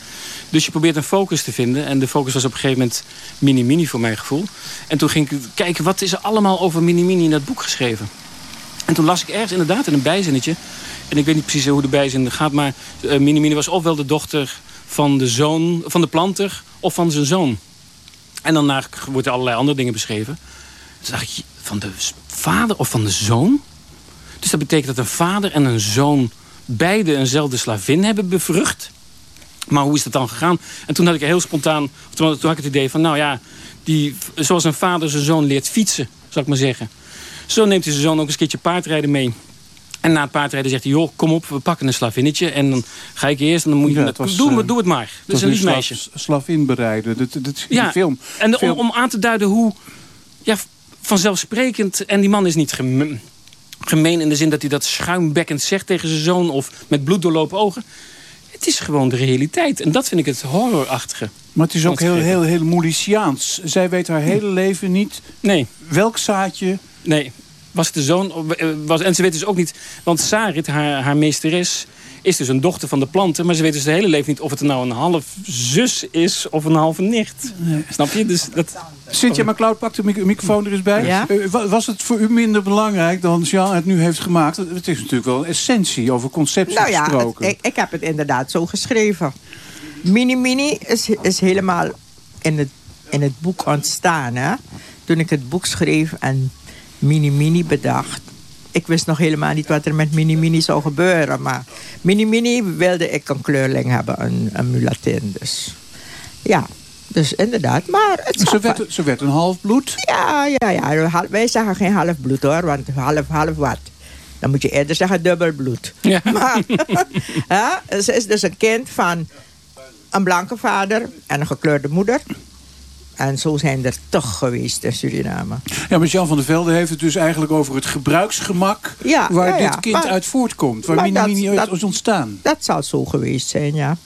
Dus je probeert een focus te vinden. En de focus was op een gegeven moment mini-mini voor mijn gevoel. En toen ging ik kijken, wat is er allemaal over mini-mini in dat boek geschreven? En toen las ik ergens inderdaad in een bijzinnetje... En ik weet niet precies hoe de bijzin gaat, maar uh, Minimini was ofwel de dochter van de zoon, van de planter of van zijn zoon. En dan wordt er allerlei andere dingen beschreven. Dus dacht ik, van de vader of van de zoon? Dus dat betekent dat een vader en een zoon beide eenzelfde slavin hebben bevrucht. Maar hoe is dat dan gegaan? En toen had ik heel spontaan, toen had ik het idee van, nou ja, die, zoals een vader zijn zoon leert fietsen, zou ik maar zeggen. Zo neemt hij zijn zoon ook eens een keertje paardrijden mee. En na het paardrijden zegt hij, joh, kom op, we pakken een slavinnetje. En dan ga ik eerst en dan moet je... Ja, het was, doe, uh, doe het maar. Dat is een lief meisje. Slavin bereiden, dat, dat, ja, film. En de, film. Om, om, aan te duiden hoe ja, vanzelfsprekend... En die man is niet gemeen, gemeen in de zin dat hij dat schuimbekkend zegt tegen zijn zoon... of met bloed doorlopen ogen. Het is gewoon de realiteit. En dat vind ik het horrorachtige. Maar het is ook heel, heel, heel Moeliciaans. Zij weet haar hele leven niet nee. welk zaadje... Nee, was de zoon... Was, en ze weet dus ook niet... Want Sarit, haar, haar meesteres, is dus een dochter van de planten. Maar ze weet dus de hele leven niet of het nou een half zus is of een halve nicht. Nee. Snap je? Dus dat... Cynthia McCloud pakt de microfoon er eens bij. Ja? Uh, was het voor u minder belangrijk dan Jean het nu heeft gemaakt? Het is natuurlijk wel een essentie over conceptie nou ja, gesproken. Het, ik, ik heb het inderdaad zo geschreven. Mini-Mini is, is helemaal in het, in het boek ontstaan. Hè? Toen ik het boek schreef en Mini-Mini bedacht. Ik wist nog helemaal niet wat er met Mini-Mini zou gebeuren. Maar Mini-Mini wilde ik een kleurling hebben, een, een mulatin. Dus ja, dus inderdaad. Maar het ze, werd, ze werd een half bloed? Ja, ja, ja. Wij zeggen geen half bloed hoor, want half, half wat? Dan moet je eerder zeggen dubbel bloed. Ja. Maar ja, ze is dus een kind van een blanke vader en een gekleurde moeder. En zo zijn er toch geweest in Suriname. Ja, maar Jan van der Velde heeft het dus eigenlijk over het gebruiksgemak... Ja, waar ja, ja. dit kind maar, uit voortkomt. Waar Mini-Mini uit is ontstaan. Dat zou zo geweest zijn, ja.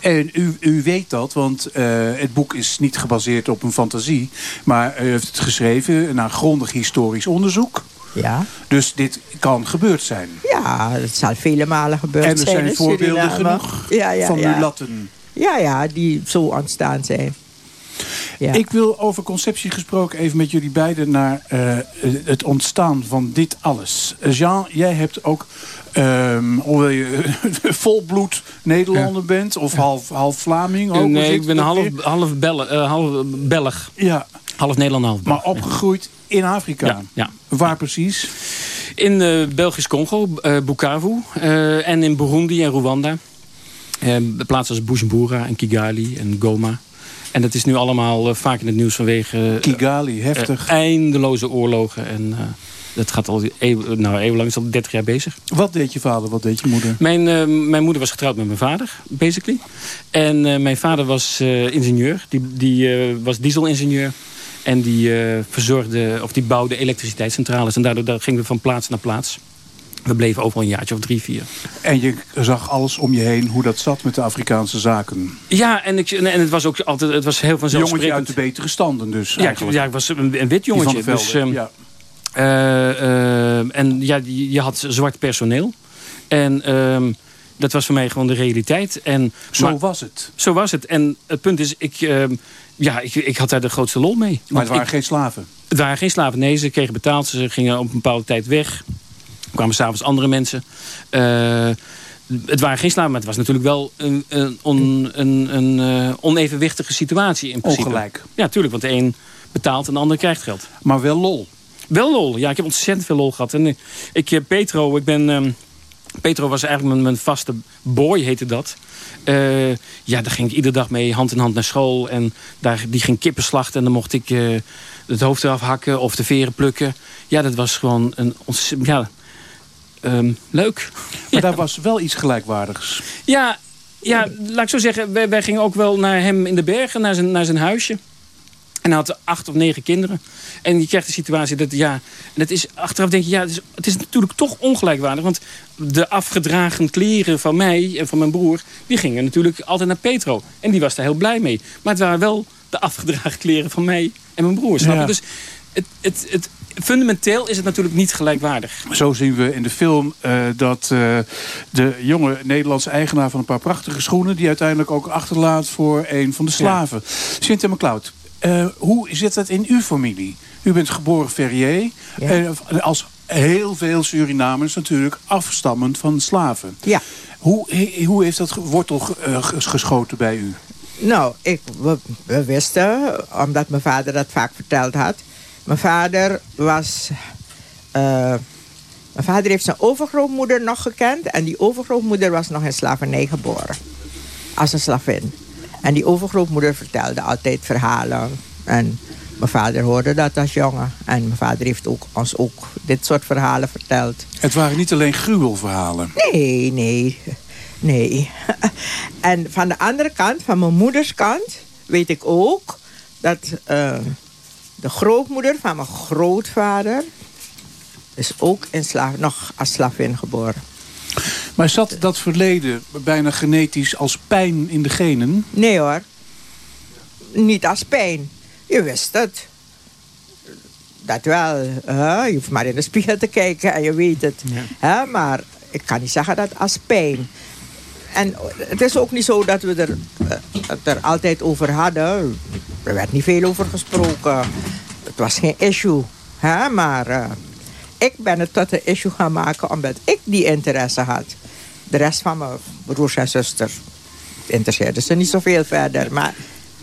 En u, u weet dat, want uh, het boek is niet gebaseerd op een fantasie. Maar u heeft het geschreven na grondig historisch onderzoek. Ja. Dus dit kan gebeurd zijn. Ja, het zal vele malen gebeurd zijn. En er zijn, voorbeelden Suriname. genoeg ja, van ja. mulatten. Ja, ja, die zo ontstaan zijn. Ja. Ik wil over conceptie gesproken even met jullie beiden naar uh, het ontstaan van dit alles. Jean, jij hebt ook, um, hoewel je volbloed Nederlander ja. bent, of half, half Vlaming ook. Nee, ik ben half, half, Bel uh, half Belg. Ja. Half Nederland, half Maar opgegroeid in Afrika? Ja, ja. Waar precies? In uh, Belgisch Congo, uh, Bukavu. Uh, en in Burundi en Rwanda. plaatsen als Bujumbura en Kigali en Goma. En dat is nu allemaal vaak in het nieuws vanwege... Kigali, heftig. eindeloze oorlogen en... Dat gaat al eeuw, nou, eeuwenlang, is al 30 jaar bezig. Wat deed je vader, wat deed je moeder? Mijn, uh, mijn moeder was getrouwd met mijn vader, basically. En uh, mijn vader was uh, ingenieur. Die, die was dieselingenieur. En die verzorgde, of die bouwde elektriciteitscentrales. En daardoor gingen we van plaats naar plaats. We bleven overal een jaartje of drie, vier. En je zag alles om je heen, hoe dat zat met de Afrikaanse zaken. Ja, en, ik, en het was ook altijd, het was heel vanzelfsprekend. Jongetje uit de betere standen dus Ja, ik, ja, ik was een, een wit jongetje. Dus, um, ja. Uh, uh, en ja, je had zwart personeel. En uh, dat was voor mij gewoon de realiteit. En, zo maar, was het? Zo was het. En het punt is, ik, ehm, ja, ik, ik had daar de grootste lol mee. Maar het waren ik, geen slaven? Het waren geen slaven. Nee, ze kregen betaald. Ze gingen op een bepaalde tijd weg. Er kwamen s'avonds andere mensen. Uh, het waren geen slaven, maar het was natuurlijk wel een, een, on, een, een uh, onevenwichtige situatie in principe. Ongelijk. Ja, tuurlijk, want de een betaalt en de ander krijgt geld. Maar wel lol. Wel lol. Ja, ik heb ontzettend veel lol gehad. En ik, Petro, ik ben... Um, Petro was eigenlijk mijn, mijn, vaste boy, heette dat. Uh, ja, daar ging ik iedere dag mee hand in hand naar school. En daar, die ging kippen slachten. En dan mocht ik uh, het hoofd eraf hakken of de veren plukken. Ja, dat was gewoon een ja, um, leuk. Maar ja. daar was wel iets gelijkwaardigs. Ja, ja, laat ik zo zeggen. Wij, wij, gingen ook wel naar hem in de bergen, naar zijn, naar zijn huisje. En hij had acht of negen kinderen. En je krijgt de situatie dat, ja... En het is, achteraf denk je, ja, het is, het is natuurlijk toch ongelijkwaardig. Want de afgedragen kleren van mij en van mijn broer... die gingen natuurlijk altijd naar Petro. En die was daar heel blij mee. Maar het waren wel de afgedragen kleren van mij en mijn broer. Snap je? Dus het, het, het, fundamenteel is het natuurlijk niet gelijkwaardig. Zo zien we in de film uh, dat uh, de jonge Nederlandse eigenaar van een paar prachtige schoenen... die uiteindelijk ook achterlaat voor een van de slaven. Ja. Cynthia McCloud, uh, hoe zit dat in uw familie? U bent geboren Ferrier. Ja. Uh, als heel veel Surinamers natuurlijk afstammend van slaven. Ja. Hoe, he, hoe heeft dat wortel geschoten bij u? Nou, ik, we, we, wisten, omdat mijn vader dat vaak verteld had. Mijn vader was... mijn vader heeft zijn overgrootmoeder nog gekend. En die overgrootmoeder was nog in slavernij geboren. Als een slavin. En die overgrootmoeder vertelde altijd verhalen. En mijn vader hoorde dat als jongen. En mijn vader heeft ook, ons ook dit soort verhalen verteld. Het waren niet alleen gruwelverhalen? Nee, nee. Nee. En van de andere kant, van mijn moeders kant... weet ik ook dat uh, de grootmoeder van mijn grootvader... is ook in slaaf, nog als slavin geboren. Maar zat dat verleden bijna genetisch als pijn in de genen? Nee hoor. Niet als pijn. Je wist het. Dat wel. Hè? Je hoeft maar in de spiegel te kijken en je weet het. Ja. Hè? Maar ik kan niet zeggen dat als pijn. En het is ook niet zo dat we er, het er altijd over hadden. Er werd niet veel over gesproken. Het was geen issue. Hè? Maar uh, ik ben het tot een issue gaan maken omdat ik die interesse had. De rest van mijn broers en zusters interesseerde ze niet zoveel verder. Maar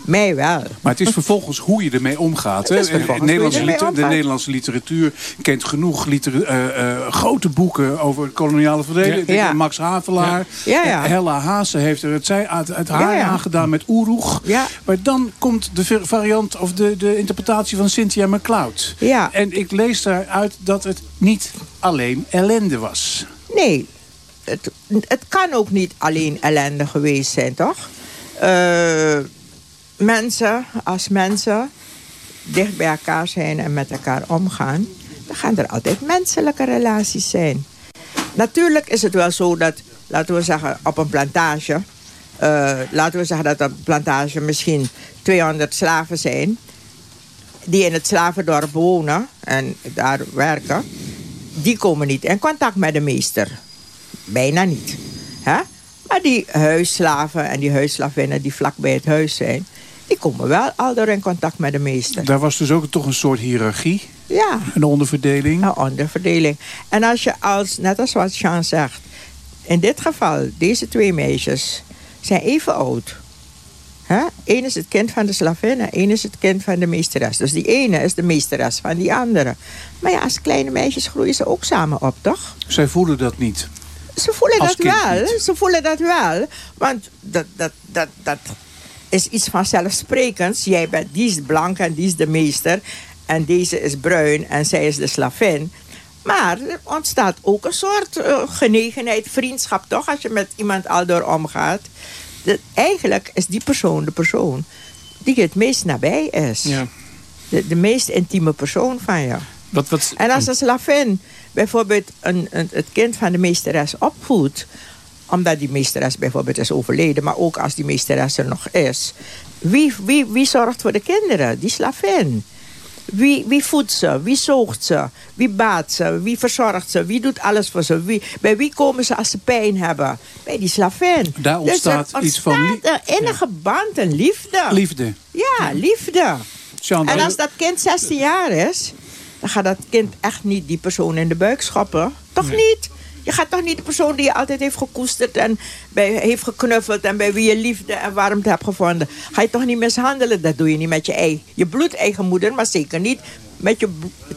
mij wel. Maar het is vervolgens hoe je ermee omgaat. Hè? De, Nederlandse liter, de Nederlandse literatuur kent genoeg liter, uh, uh, grote boeken over het koloniale. Ja. Ja. Max Havelaar, ja. Ja, Hella Haase heeft er het, zij, het haar aangedaan met Oeroeg. Maar dan komt de variant of de, de interpretatie van Cynthia McCloud. Ja. En ik lees daaruit dat het niet alleen ellende was. Nee, het, het kan ook niet alleen ellende geweest zijn, toch? Uh, mensen, als mensen dicht bij elkaar zijn en met elkaar omgaan... dan gaan er altijd menselijke relaties zijn. Natuurlijk is het wel zo dat, laten we zeggen, op een plantage... Uh, laten we zeggen dat op een plantage misschien 200 slaven zijn... die in het slavendorp wonen en daar werken... die komen niet in contact met de meester. Bijna niet. Hè? Maar die huisslaven en die huisslavinnen die vlak bij het huis zijn... die komen wel al door in contact met de meester. Daar was dus ook toch een soort hiërarchie? Ja. Een onderverdeling? Een onderverdeling. En als je als, net als wat Jean zegt... in dit geval, deze twee meisjes zijn even oud. Hè? Eén is het kind van de slavin en één is het kind van de meesteres. Dus die ene is de meesteres van die andere. Maar ja, als kleine meisjes groeien ze ook samen op, toch? Zij voelen dat niet. Ze voelen Als dat wel. niet. Ze voelen dat wel. Want dat, dat, dat, dat is iets vanzelfsprekends. Jij bent, die is blank en die is de meester. En deze is bruin en zij is de slavin. Maar er ontstaat ook een soort eh, genegenheid, vriendschap toch? Als je met iemand al door omgaat. De, eigenlijk is die persoon de persoon die het meest nabij is. Ja. De, de meest intieme persoon van je. Wat, wat, En als een slavin bijvoorbeeld een, een, het kind van de meesteres opvoedt... omdat die meesteres bijvoorbeeld is overleden... maar ook als die meesteres er nog is... wie, wie, wie zorgt voor de kinderen? Die slavin. Wie, wie voedt ze? Wie zoogt ze? Wie baat ze? Wie verzorgt ze? Wie doet alles voor ze? Wie, bij wie komen ze als ze pijn hebben? Bij die slavin. Daar Dus ontstaat iets van een innige band, een liefde. Liefde. Ja, liefde. En als dat kind 16 jaar is, dan gaat dat kind echt niet die persoon in de buik schoppen. Toch niet? Je gaat toch niet de persoon die je altijd heeft gekoesterd en bij, heeft geknuffeld en bij wie je liefde en warmte hebt gevonden. Ga je toch niet mishandelen? Dat doe je niet met je, ei, je bloedeigen moeder, maar zeker niet met je,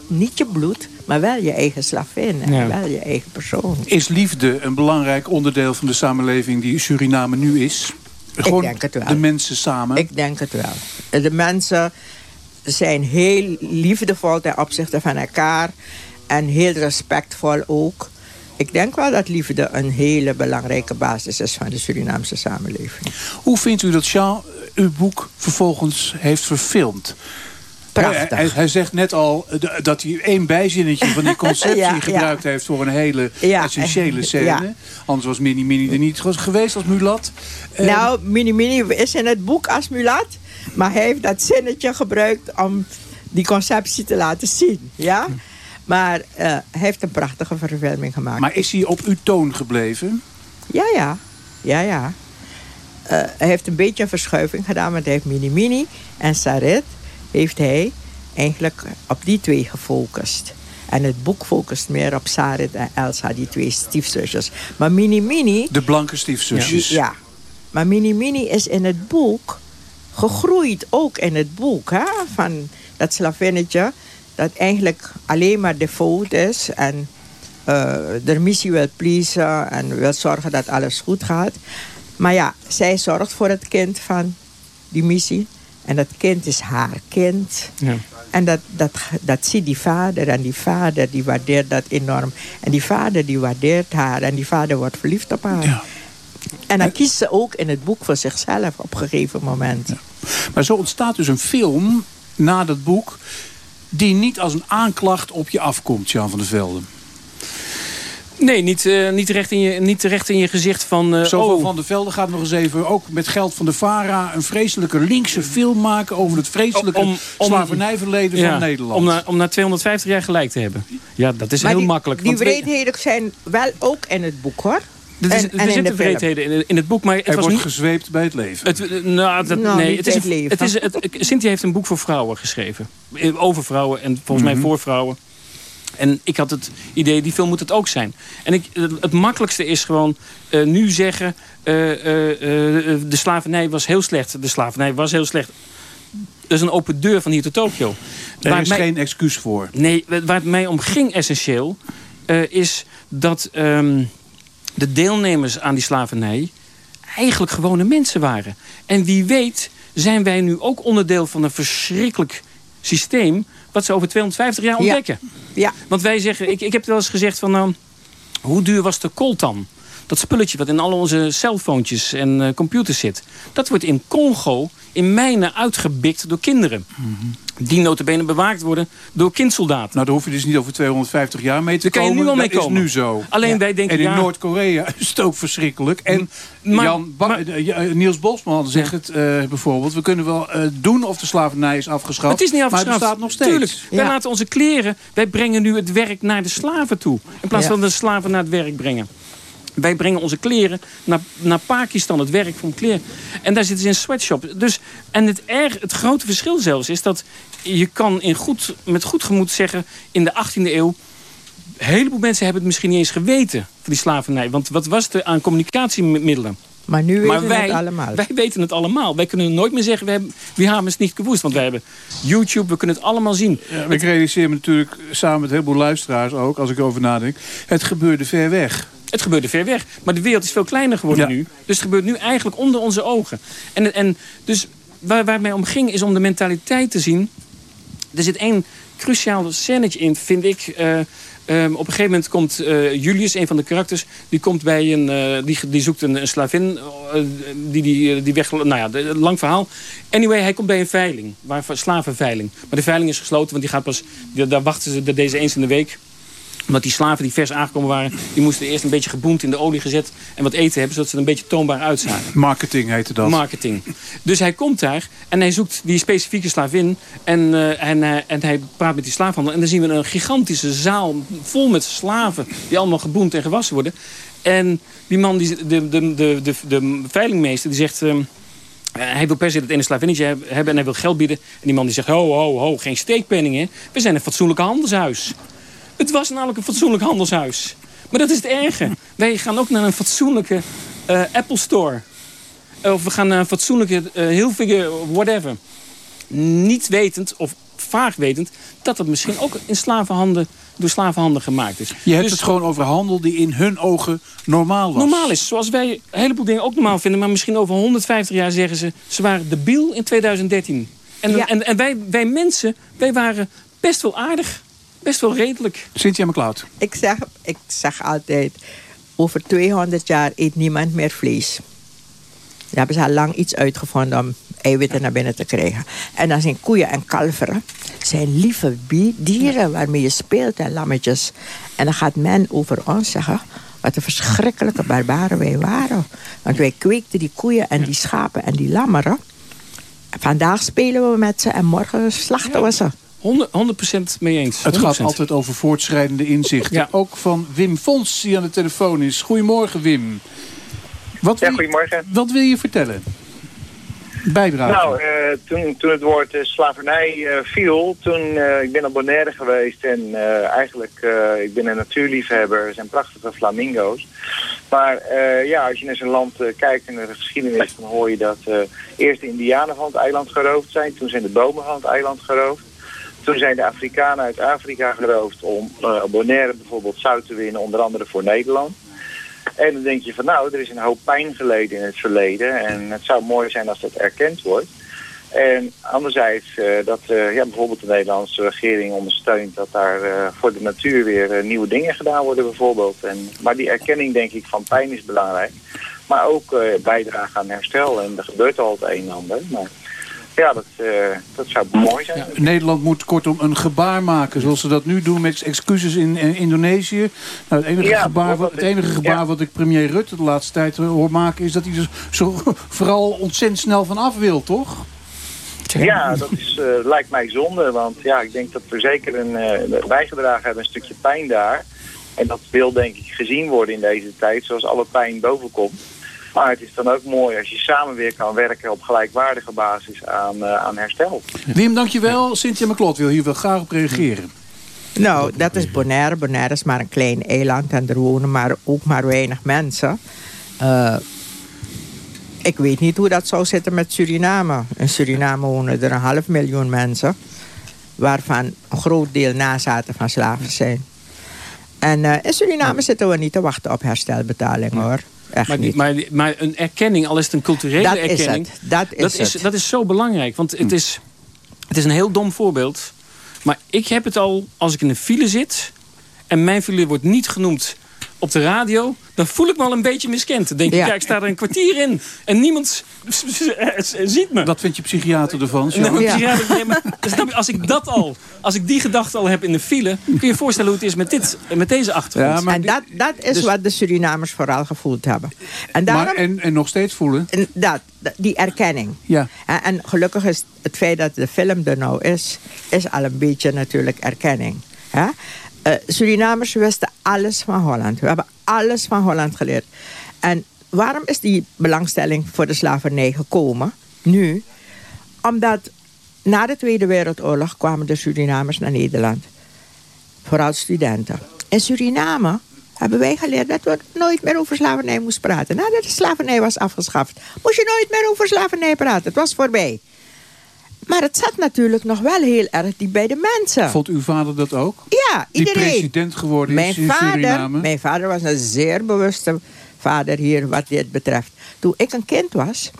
niet je bloed, maar wel je eigen slavin en Ja. wel je eigen persoon. Is liefde een belangrijk onderdeel van de samenleving die Suriname nu is? Gewoon denk het wel. de mensen samen? Ik denk het wel. De mensen zijn heel liefdevol ten opzichte van elkaar. En heel respectvol ook. Ik denk wel dat liefde een hele belangrijke basis is van de Surinaamse samenleving. Hoe vindt u dat Jean uw boek vervolgens heeft verfilmd? Prachtig. Hij, hij- hij zegt net al eh, dat hij één bijzinnetje van die conceptie Ja, ja. gebruikt heeft voor een hele Ja, essentiële eh, scène. Anders was Mini Mini er niet geweest als mulat. Eh, nou, Mini Mini is in het boek als mulat. Maar hij heeft dat zinnetje gebruikt om die conceptie te laten zien. Ja? Maar eh, hij heeft een prachtige verfilming gemaakt. Maar is hij op uw toon gebleven? Ja, ja. Ja, ja. Eh, hij heeft een beetje een verschuiving gedaan, want hij heeft Mini Mini en Sarit heeft hij eigenlijk op die twee gefocust. En het boek focust meer op Sarit en Elsa, die twee stiefzusjes. Maar Mini Mini... De blanke stiefzusjes. Ja. Maar Mini Mini is in het boek gegroeid, ook in het boek. Hè? Van dat slavinnetje dat eigenlijk alleen maar devoot is... en eh, de missie wil pleasen en wil zorgen dat alles goed gaat. Maar ja, zij zorgt voor het kind van die missie. En dat kind is haar kind. Ja. En dat, dat, dat ziet die vader. En die vader die waardeert dat enorm. En die vader die waardeert haar. En die vader wordt verliefd op haar. En dan kiest ze ook in het boek voor zichzelf op een gegeven moment. Maar zo ontstaat dus een film na dat boek... die niet als een aanklacht op je afkomt, Jan van der Velde. Nee, niet, eh, niet, recht in je, niet recht in je gezicht van... eh, Zoveel oh, van der Velde gaat nog eens even, ook met geld van de VARA... een vreselijke linkse film maken over het vreselijke Om- om- slavernijverleden ja, van Nederland. Om na, om na 250 jaar gelijk te hebben. Ja, dat is Maar heel die, makkelijk. Die wreedheden zijn wel ook in het boek, hoor. Er, is, En- en in zitten de film. vreedheden in, in het boek, maar het er was wordt niet... gezweept bij het leven. Het, eh, nou, dat, Nou, nee, het is, een- het leven. het is, het, Cynthia heeft een boek voor vrouwen geschreven. Eh, Over vrouwen en volgens mij Mhm. voor vrouwen. En ik had het idee, die film moet het ook zijn. En ik, het, het makkelijkste is gewoon eh, nu zeggen... eh, eh, eh, de slavernij was heel slecht. De slavernij was heel slecht. Dat is een open deur van hier tot Tokio. Er Waar is mij- geen excuus voor. Nee, waar het mij om ging essentieel... eh, is dat ehm, de deelnemers aan die slavernij... eigenlijk gewone mensen waren. En wie weet zijn wij nu ook onderdeel van een verschrikkelijk systeem... wat ze over 250 jaar ontdekken. Ja. Want wij zeggen... Ik, ik heb wel eens gezegd van... nou, hoe duur was de coltan? Dat spulletje wat in al onze cellfoontjes en eh, computers zit. Dat wordt in Congo in mijnen uitgebikt door kinderen. Die notabene bewaakt worden door kindsoldaten. Nou, daar hoef je dus niet over 250 jaar mee te Daar kan je komen. nu al mee dat komen. is nu zo. Alleen wij denken, En in ja- Noord-Korea is het ook verschrikkelijk. En Maar- Jan Ba- eh, ja, Niels Bosman zegt het eh, bijvoorbeeld. We kunnen wel eh, doen of de slavernij is afgeschaft. Het is niet Maar afgeschaft. het bestaat nog steeds. Tuurlijk. Wij laten onze kleren... Wij brengen nu het werk naar de slaven toe. In plaats Ja. van de slaven naar het werk brengen. Wij brengen onze kleren naar, naar Pakistan, het werk van kleren. En daar zitten ze in sweatshops. Dus, en het, erg, het grote verschil zelfs is dat je kan in goed, met goed gemoed zeggen... in de 18e eeuw, een heleboel mensen hebben het misschien niet eens geweten... van die slavernij. Want wat was er aan communicatiemiddelen? Maar nu weten maar we wij, het allemaal. Wij weten het allemaal. Wij kunnen nooit meer zeggen, we, hebben, we hebben het niet gewoest. Want wij hebben YouTube, we kunnen het allemaal zien. Ja, ik realiseer me natuurlijk samen met een heleboel luisteraars ook, als ik erover nadenk. Het gebeurde ver weg. Het gebeurde ver weg. Maar de wereld is veel kleiner geworden nu. Dus het gebeurt nu eigenlijk onder onze ogen. En, en dus waar, waar het mij om ging, is om de mentaliteit te zien. Er zit één cruciaal scènetje in, vind ik. Eh, ehm, op een gegeven moment komt eh, Julius, een van de karakters... die komt bij een... eh, die, die zoekt een, een slavin. die, die, die weg... Nou ja, de- lang verhaal. Anyway, hij komt bij een veiling. Waar, slavenveiling. Maar de veiling is gesloten, want die gaat pas... daar wachten ze de- deze eens in de week omdat die slaven die vers aangekomen waren... die moesten eerst een beetje geboend in de olie gezet... en wat eten hebben, zodat ze er een beetje toonbaar uitzagen. Marketing heette dat. Marketing. Dus hij komt daar en hij zoekt die specifieke slavin. En, eh, en, eh, en hij praat met die slaafhandel. En dan zien we een gigantische zaal vol met slaven... die allemaal geboend en gewassen worden. En die man, die, de, de, de, de, de veilingmeester, die zegt... ehm, eh, hij wil per se dat ene slavinnetje heb- hebben en hij wil geld bieden. En die man die zegt, ho, ho, ho, geen steekpenningen. We zijn een fatsoenlijk handelshuis. Het was namelijk een fatsoenlijk handelshuis. Maar dat is het erge. Wij gaan ook naar een fatsoenlijke eh, Apple Store. Of we gaan naar een fatsoenlijke uh, Hilfiger, whatever. Niet wetend, of vaag wetend, dat het misschien ook in slavenhanden, door slavenhanden gemaakt is. Je hebt Dus- het gewoon over handel die in hun ogen normaal was. normaal is. Zoals wij een heleboel dingen ook normaal vinden. Maar misschien over 150 jaar zeggen ze... ze waren debiel in 2013. En, en, en wij, wij mensen, wij waren best wel aardig. Best wel redelijk. Cynthia McLeod. Ik zeg, ik zeg altijd, over 200 jaar eet niemand meer vlees. Daar hebben ze al lang iets uitgevonden om eiwitten naar binnen te krijgen. En dan zijn koeien en kalveren. zijn lieve dieren waarmee je speelt en lammetjes. En dan gaat men over ons zeggen... wat een verschrikkelijke barbaren wij waren. Want wij kweekten die koeien en die schapen en die lammeren. Vandaag spelen we met ze en morgen slachten we ze. 100%, mee eens. Het gaat 100%. altijd over voortschrijdende inzichten. Ook van Wim Fons, die aan de telefoon is. Goedemorgen, Wim. Wat wil, goedemorgen. Wat wil je vertellen? Bijdrage. Nou, eh, toen, toen het woord eh, slavernij eh, viel, toen, eh, ik ben op Bonaire geweest en eh, eigenlijk, eh, ik ben een natuurliefhebber, er zijn prachtige flamingo's. Maar eh, ja, als je naar zo'n land kijkt en naar de geschiedenis, dan hoor je dat eh, eerst de indianen van het eiland geroofd zijn, toen zijn de bomen van het eiland geroofd. Toen zijn de Afrikanen uit Afrika geroofd om op Bonaire bijvoorbeeld zout te winnen, onder andere voor Nederland. En dan denk je van nou, er is een hoop pijn geleden in het verleden. En het zou mooi zijn als dat erkend wordt. En anderzijds eh, dat eh, ja, bijvoorbeeld de Nederlandse regering ondersteunt dat daar voor de natuur weer nieuwe dingen gedaan worden bijvoorbeeld. En, maar die erkenning denk ik van pijn is belangrijk. Maar ook bijdragen aan herstel. En er gebeurt al het een en ander. Maar ja, dat, eh, dat zou mooi zijn. Nederland moet kortom een gebaar maken, zoals ze dat nu doen met excuses in, eh, Indonesië. Nou, het enige Ja, gebaar, wat, het enige gebaar wat ik premier Rutte de laatste tijd eh, hoor maken... is dat hij er zo vooral ontzettend snel van af wil, toch? Ja, dat is, eh, lijkt mij zonde. Want ja, ik denk dat we zeker een eh, bijgedragen hebben, een stukje pijn daar. En dat wil denk ik gezien worden in deze tijd, zoals alle pijn bovenkomt. Maar het is dan ook mooi als je samen weer kan werken op gelijkwaardige basis aan, eh, aan herstel. Wim, dankjewel. Cynthia McLeod wil hier wel graag op reageren. Nou, dat is Bonaire. Bonaire is maar een klein eiland en er wonen maar, ook maar weinig mensen. Eh, ik weet niet hoe dat zou zitten met Suriname. In Suriname wonen er een half miljoen mensen... waarvan een groot deel nazaten van slaven zijn. En eh, in Suriname zitten we niet te wachten op herstelbetaling, hoor. Echt Maar, niet. maar, maar een erkenning, al is het een culturele Dat is erkenning... het, dat is dat, is, het. dat is zo belangrijk. Want het is, het is een heel dom voorbeeld. Maar ik heb het al, als ik in een file zit... en mijn file wordt niet genoemd op de radio... dan voel ik me al een beetje miskend. Dan denk ik, Ja. ja, ik sta er een kwartier in... en niemand ziet me. Dat vindt je psychiater ervan, maar psychiater- nee, maar snap je, als ik dat al, als ik die gedachte al heb in de file, kun je je voorstellen hoe het is met, dit, met deze achtergrond. en dat, dat is Dus- wat de Surinamers vooral gevoeld hebben. En daarom, Maar, en, en nog steeds voelen? En dat, die erkenning. Ja. En, en gelukkig is het feit dat de film er nou is... is al een beetje natuurlijk erkenning. Hè? Eh, Surinamers wisten alles van Holland. We hebben alles van Holland geleerd. En waarom is die belangstelling voor de slavernij gekomen? Nu, omdat na de Tweede Wereldoorlog kwamen de Surinamers naar Nederland. Vooral studenten. In Suriname hebben wij geleerd dat we nooit meer over slavernij moesten praten. Nadat de slavernij was afgeschaft, moest je nooit meer over slavernij praten. Het was voorbij. Maar het zat natuurlijk nog wel heel erg diep bij de mensen. Vond uw vader dat ook? Ja, Die iedereen. president geworden mijn is in vader, Suriname? Mijn vader was een zeer bewuste vader hier wat dit betreft. Toen ik een kind was,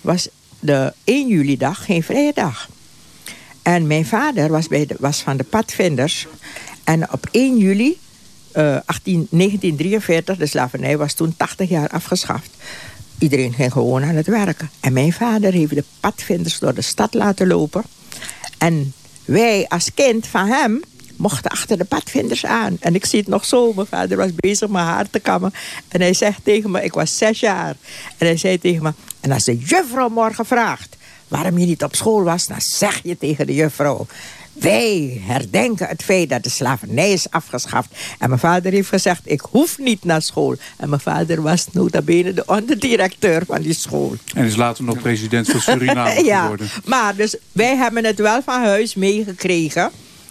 was de 1 juli dag geen vrije dag. En mijn vader was, bij de, was van de padvinders. En op 1 juli eh, 18, 1943, de slavernij was toen 80 jaar afgeschaft. Iedereen ging gewoon aan het werken. En mijn vader heeft de padvinders door de stad laten lopen. En wij als kind van hem mochten achter de padvinders aan. En ik zie het nog zo. Mijn vader was bezig mijn haar te kammen. En hij zegt tegen me, ik was zes jaar. En hij zei tegen me, en als de juffrouw morgen vraagt... waarom je niet op school was, dan zeg je tegen de juffrouw... Wij herdenken het feit dat de slavernij is afgeschaft. En mijn vader heeft gezegd, ik hoef niet naar school. En mijn vader was nota bene de onderdirecteur van die school. En is later nog president van Suriname ja, geworden. maar dus wij hebben het wel van huis meegekregen,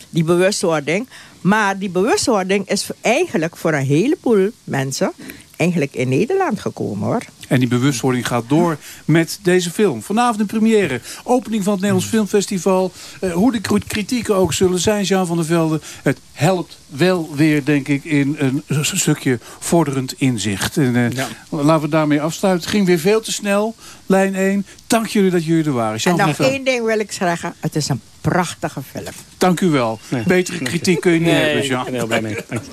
die bewustwording. Maar die bewustwording is eigenlijk voor een heleboel mensen eigenlijk in Nederland gekomen hoor. En die bewustwording gaat door met deze film. Vanavond een première. Opening van het Nederlands Filmfestival. Eh, hoe de kri- kritieken ook zullen zijn, Jean van der Velde. Het helpt wel weer, denk ik, in een stukje vorderend inzicht. En, eh, Laten we daarmee afsluiten. Het ging weer veel te snel. Lijn 1. Dank jullie dat jullie er waren. Jean en van nog der Velde. één ding wil ik zeggen. Het is een prachtige film. Dank u wel. Betere kritiek kun je niet Nee, hebben, ik Jean. ben er heel blij mee. Dank is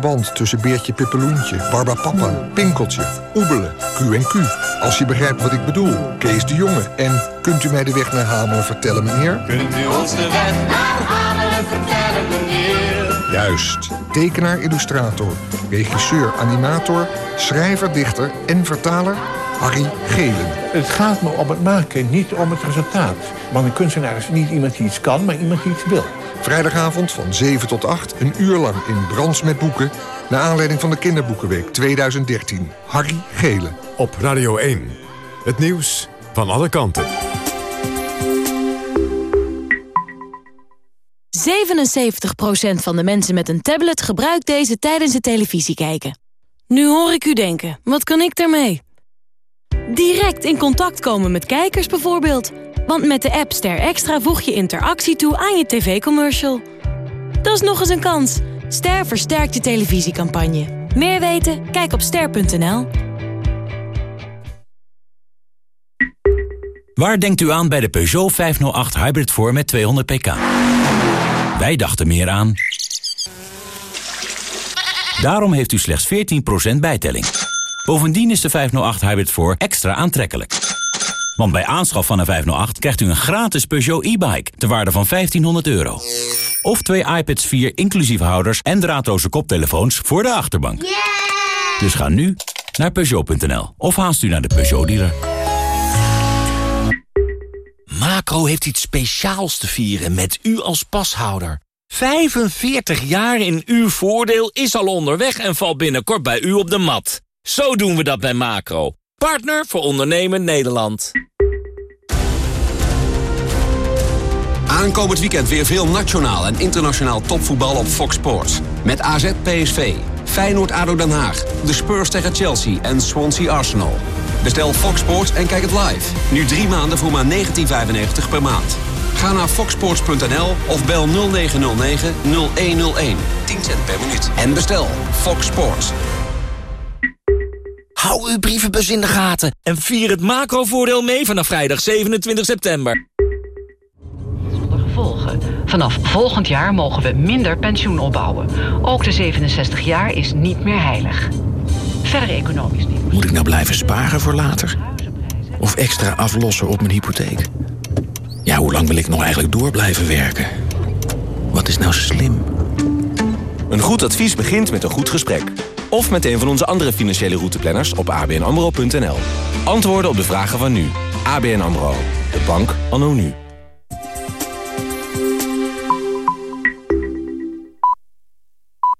verband tussen Beertje Pippeloentje, Barba Papa, Pinkeltje, Oebelen, Q&Q? Als je begrijpt wat ik bedoel, Kees de Jonge. En kunt u mij de weg naar Hamelen vertellen, meneer? Kunt u ons de weg naar Hamelen vertellen, meneer? Juist. Tekenaar, illustrator, regisseur, animator, schrijver, dichter en vertaler Harry Gelen. Het gaat me om het maken, niet om het resultaat. Want een kunstenaar is niet iemand die iets kan, maar iemand die iets wil. Vrijdagavond van 7 tot 8, een uur lang in Brands met Boeken... naar aanleiding van de Kinderboekenweek 2013. Harry Gelen. Op Radio 1. Het nieuws van alle kanten. 77% van de mensen met een tablet gebruikt deze tijdens het televisie kijken. Nu hoor ik u denken, wat kan ik daarmee? Direct in contact komen met kijkers bijvoorbeeld. Want met de app Ster Extra voeg je interactie toe aan je tv-commercial. Dat is nog eens een kans. Ster versterkt je televisiecampagne. Meer weten? Kijk op ster.nl. Waar denkt u aan bij de Peugeot 508 Hybrid voor met 200 pk? Wij dachten meer aan... Daarom heeft u slechts 14% bijtelling. Bovendien is de 508 Hybrid voor extra aantrekkelijk. Want bij aanschaf van een 508 krijgt u een gratis Peugeot e-bike... ter waarde van 1500 euro. Of twee iPads 4 inclusief houders en draadloze koptelefoons voor de achterbank. Dus ga nu naar Peugeot.nl of haast u naar de Peugeot-dealer. Macro heeft iets speciaals te vieren met u als pashouder. 45 jaar in uw voordeel is al onderweg en valt binnenkort bij u op de mat. Zo doen we dat bij Macro. Partner voor ondernemen Nederland. Aankomend weekend weer veel nationaal en internationaal topvoetbal op Fox Sports. Met AZ PSV, Feyenoord ADO Den Haag, de Spurs tegen Chelsea en Swansea Arsenal. Bestel Fox Sports en kijk het live. Nu drie maanden voor maar 19,95 per maand. Ga naar foxsports.nl of bel 0909 0101. 10 cent per minuut. En bestel Fox Sports. Hou uw brievenbus in de gaten en vier het macrovoordeel mee vanaf vrijdag 27 september. gevolgen. Vanaf volgend jaar mogen we minder pensioen opbouwen. Ook de 67 jaar is niet meer heilig. Verder economisch niet. Moet ik nou blijven sparen voor later? Of extra aflossen op mijn hypotheek? Ja, hoe lang wil ik nog eigenlijk door blijven werken? Wat is nou slim? Een goed advies begint met een goed gesprek. Of met een van onze andere financiële routeplanners op abnamro.nl. Antwoorden op de vragen van nu. ABN AMRO. De bank anno nu.